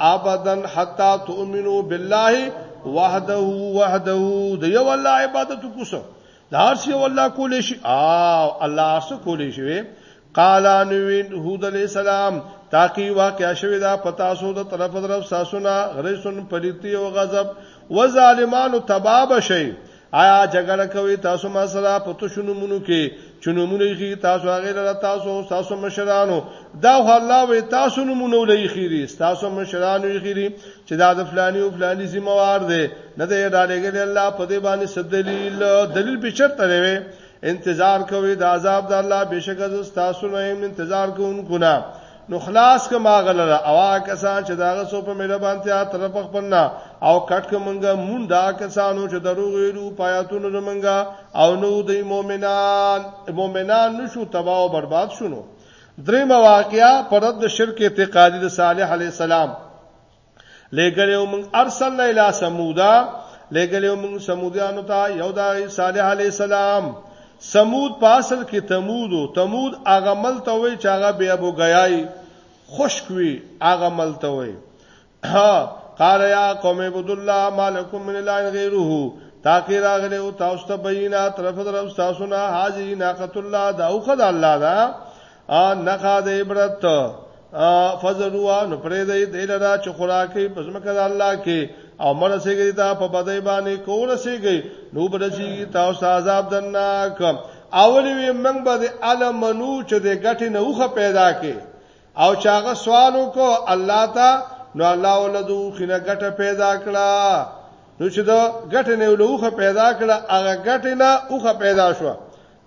[SPEAKER 2] ابدا حتا تؤمنو بالله وحده وحده د یو الله عبادت کوسو د هر شي الله کولې شي او الله هر څه کولې شي قال انوین هود علی السلام تاکي واقع شوی دا پتا سو د طرف طرف ساسونه غریسن پلیتی او غضب و ظالمانو تباب شي آیا جګړه کوي تاسو ما سره په تو شنو مونږ کې چنومونه یې تاسو هغه لره تاسو تاسو مشرانو دا الله وي تاسو نمونه ولې خيري تاسو مشرانو یې خيري چې دا د فلاني او فلاني ذمہوار دی نه دی ډالېګل الله په دې باندې څه دلیل دلیل به چرته دی انتظار کوي د عذاب د الله بشکره تاسو نه انتظار کوونکو نه نو خلاص کما غلره او هغه کسان چې داغه سو په مهربانتیا طرف خپلنا او کټ کومګه مون دا کسانو چې دروغ ویلو پایاتونو زمونږه او نو د مؤمنان مؤمنان نشو تباہ او برباد شونو درې مواقعیا پرد شرک اعتقادی د صالح علی السلام لګلو موږ ارسلنا الی سمودا لګلو موږ سمودیانو ته یو دا صالح علی السلام سمود په اصل کې تمود او تمود هغه مل ته وی چې هغه بیا بو غیای خشک وی هغه مل ته وی ها قال یا قوم عبد الله مالکم من الا غیره تاکي راغله او تاسو ته بینات طرف طرف تاسو نه حاجی ناقت الله دا او خد الله دا ا نخا د عبرت فزروا نو پرې دې دلرا چې خوراکي په ځمکه د الله کې او مړ سیږي تا په بدای باندې کور سیږي نو برسي تاسو عذاب دناک اولی وی موږ به د علم منو چې د ګټې نه وخه پیدا کې او چاغه سوال وکړو الله ته نو الله ولدو خنه ګټه پیدا کړه نو چې دا ګټه نه ولوخه پیدا کړه هغه ګټه نه اوخه پیدا شوه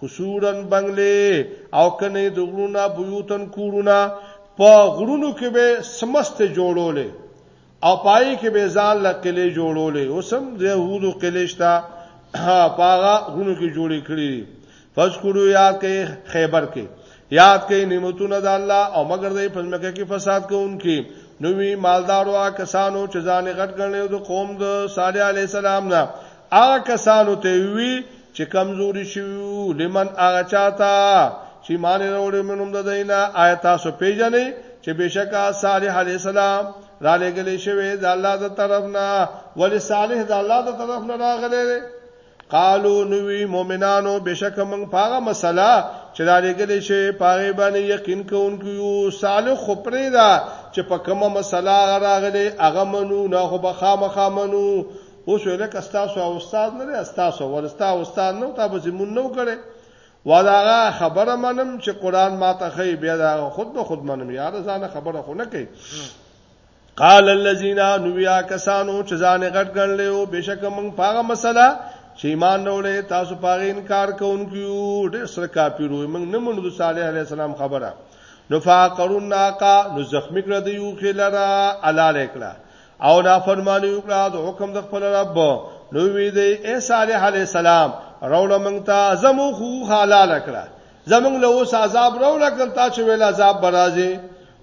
[SPEAKER 2] قصورن بنگلې او کنه د غرونه بيوتن کورونه په غرونو کې به سمست جوړولې او پای کې به ځان لقلې جوړولې اوسم د يهودو قلېشتا پاغه غرونو کې جوړې کړې فذكروا یا کې خیبر کې یاد کې نعمتونه د الله او مگر دې پزمکه کې فساد کوونکې نوې مالدارو آ کسانو چې ځان غټ ګڼل د قوم د صالح علی السلام نه آ کسانو ته وی چې کمزوري شوي وو لمن هغه چاته چې ایمان یې راوړی منهم د دوی نه آیا تاسو پېژنئ چې بېشکه صالح علیه السلام را لېږلی شوی د الله د طرف نه ولې صالح د الله د طرف نه راغلی دی قالو نوی مؤمنانو بشک من پاغه مسله چې دا لګلې شي پاغه باندې یقین کوونکو یو صالح خو پرې دا چې په کومه مسله راغلي هغه منو نه خو بخامه خامنو اوس یو لکه تاسو او استاد نه لري تاسو ورستا استاد نو تا به زمون نو کړي وداغه خبره منم چې قران ما ته خې بیا دا خود به خود منم یار ځان خبره خو نه کوي قال الذين نویا کسانو چې ځان غټ ګڼلې او بشک موږ پاغه مسله چې ایمان وروړې تاسو پاغه انکار کوونکیو ډېر سره کاپیرو موږ نه منو صالح علی السلام خبره نو فاقرون ناقا نو زخمی کړه د یو خلرا الاله کړه او دا فرمانی وکړه د حکم د خپل رب نو وی دی اے صالح علی السلام راول منتا زمو خو حلال کړه زمنګ له اوس عذاب راول کړتا چې ویل عذاب برازي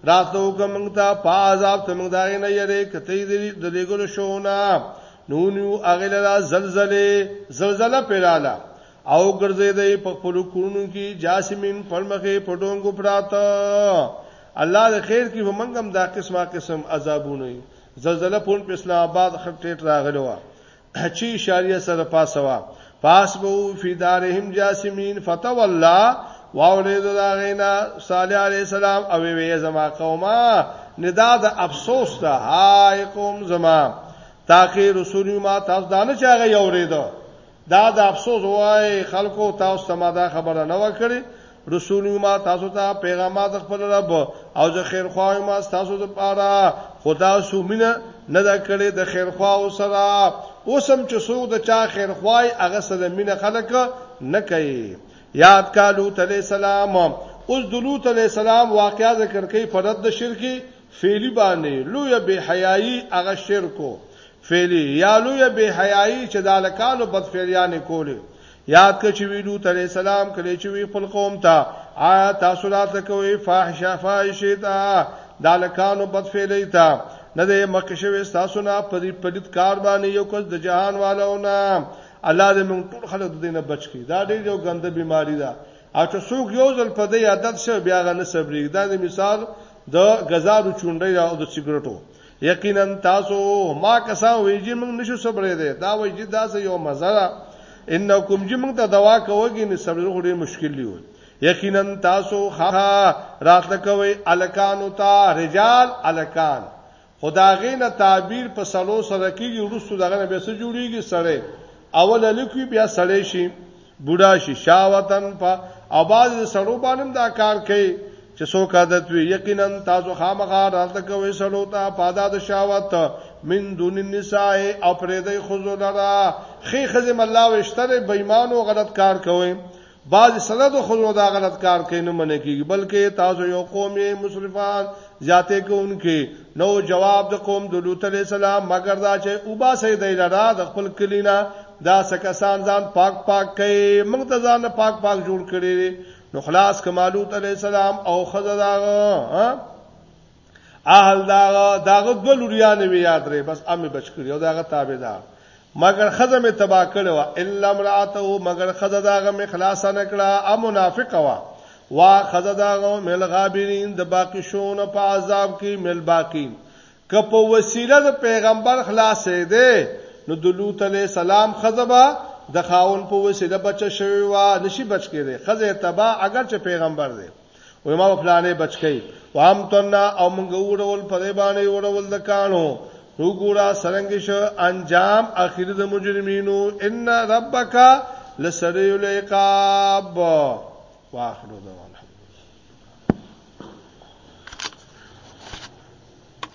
[SPEAKER 2] راتو کومتا په عذاب ته موږ داغه نه یری کته دې د لګلو شونه نونو اغلرا زلزله زلزله پیراله او ګرځیدای په خپل کورونو کې جاسمین پرمخه پټونګو پراته الله د خیر کې ومنګم دا قسمه قسم عذابونه زلزلہ پون په اسلام آباد خټټ راغلی و چې اشاریه سره پاسوا پاس بو فی دارهم جاسمین فتولا واولید دا غینا صالح علی السلام او وی زما قومه ندا د افسوس ته هاي قوم زما تاکي رسول ما تاسو دانه چاغه یوریدو دا د افسوس وای خلکو تاسو ته ما دا خبره نه وکړي رسول ما تاسو ته پیغامات خپل رب او زه خیر خوای ما تاسو ته پاره خدا سومینه نه دا کړي د خیر خوا او سره اوسم چې څوک د چا خیر خوای هغه سره مینه خلک نه کوي یاد کالو تعالی سلام اوس دلوت علی السلام واقعا ذکر کوي فرد د شرکی فعلی باندې لوی بے حیايي هغه شرکو فعلی یا لوی بے حیايي چې د الکانو بدفعلیان کولې یاد کړ چې ویلو تعالی السلام کړي چې وی خپل قوم ته آیا تاسو راته کوي فاحشه فاحشه تا د الکانو بدفعلی ته نه د مکه شوی تاسو نه پدی پدیت کار باندې یو کس د جهان والو نه الله دې موږ ټول خلک د دینه بچ کړي دا ډېر یو ګنده بیماری ده او چې څوک یو ځل په دې عادت شي بیا غ نه صبرېږي دا د مثال د غزارو چونډې او د سیګریټو یقینا تاسو ما کسان ویجی موږ نشو صبرې ده دا ویجی دا سه یو مزره انکم جی موږ ته دوا کوږي نه صبر غوډي مشکل دی یقینا تاسو خا راتل کوي الکان او تا رجال الکان خو د هغې نه تعبیر په سلو سره کېږي، وروسته د هغه نه بیا څه جوړېږي؟ سړی. اول هلک وي، بیا سړی شي، بوډا شي، شاوتن په او بعضې د سړو باندې هم دا کار کوي چې څوک عادت وي. یقینا تاسو خامخا رد کوئ سړو ته په ادا د شاوت، من دون النساء او پرېږدئ ښځو لره. ښې ښځې ملاوې شته دی، بېمانو غلط کار کوئ. بعض سند خو نو دا غلط کار کوي نه منې کیږي بلکې تاسو یو قوم یې مصرفان ذاته کوونکې نو جواب د قوم د لوط علی السلام مگر دا چې او با سید لرا د خپل کلینا دا سکسان ځان پاک پاک کوي موږ ته ځان پاک پاک جوړ کړي نو خلاص کمالوت علی السلام او خزر اهل داغه داغه دو لوریان وی یاد رې بس امي بچ کړی او داغه تابعدار مگر خزه می تبا کړو الا امراته مگر خزه داغه می خلاص نه کړه ا منافق وا وا خزه داغه مل غابرین د باقی شون په عذاب کې مل باقی که په وسیله د پیغمبر خلاصې ده نو د لوط علی السلام خزبه د خاون په وسیله بچ شوی و نشي بچ کېده خزه تبا اگر چې پیغمبر دی وې ما پلانې بچکی وام تنه او موږ وړول په دې باندې وړول د کانو نو ګورا سرنګ شو انجام اخیر د مجرمینو ان ربک لسریع العقاب واخر دعوانا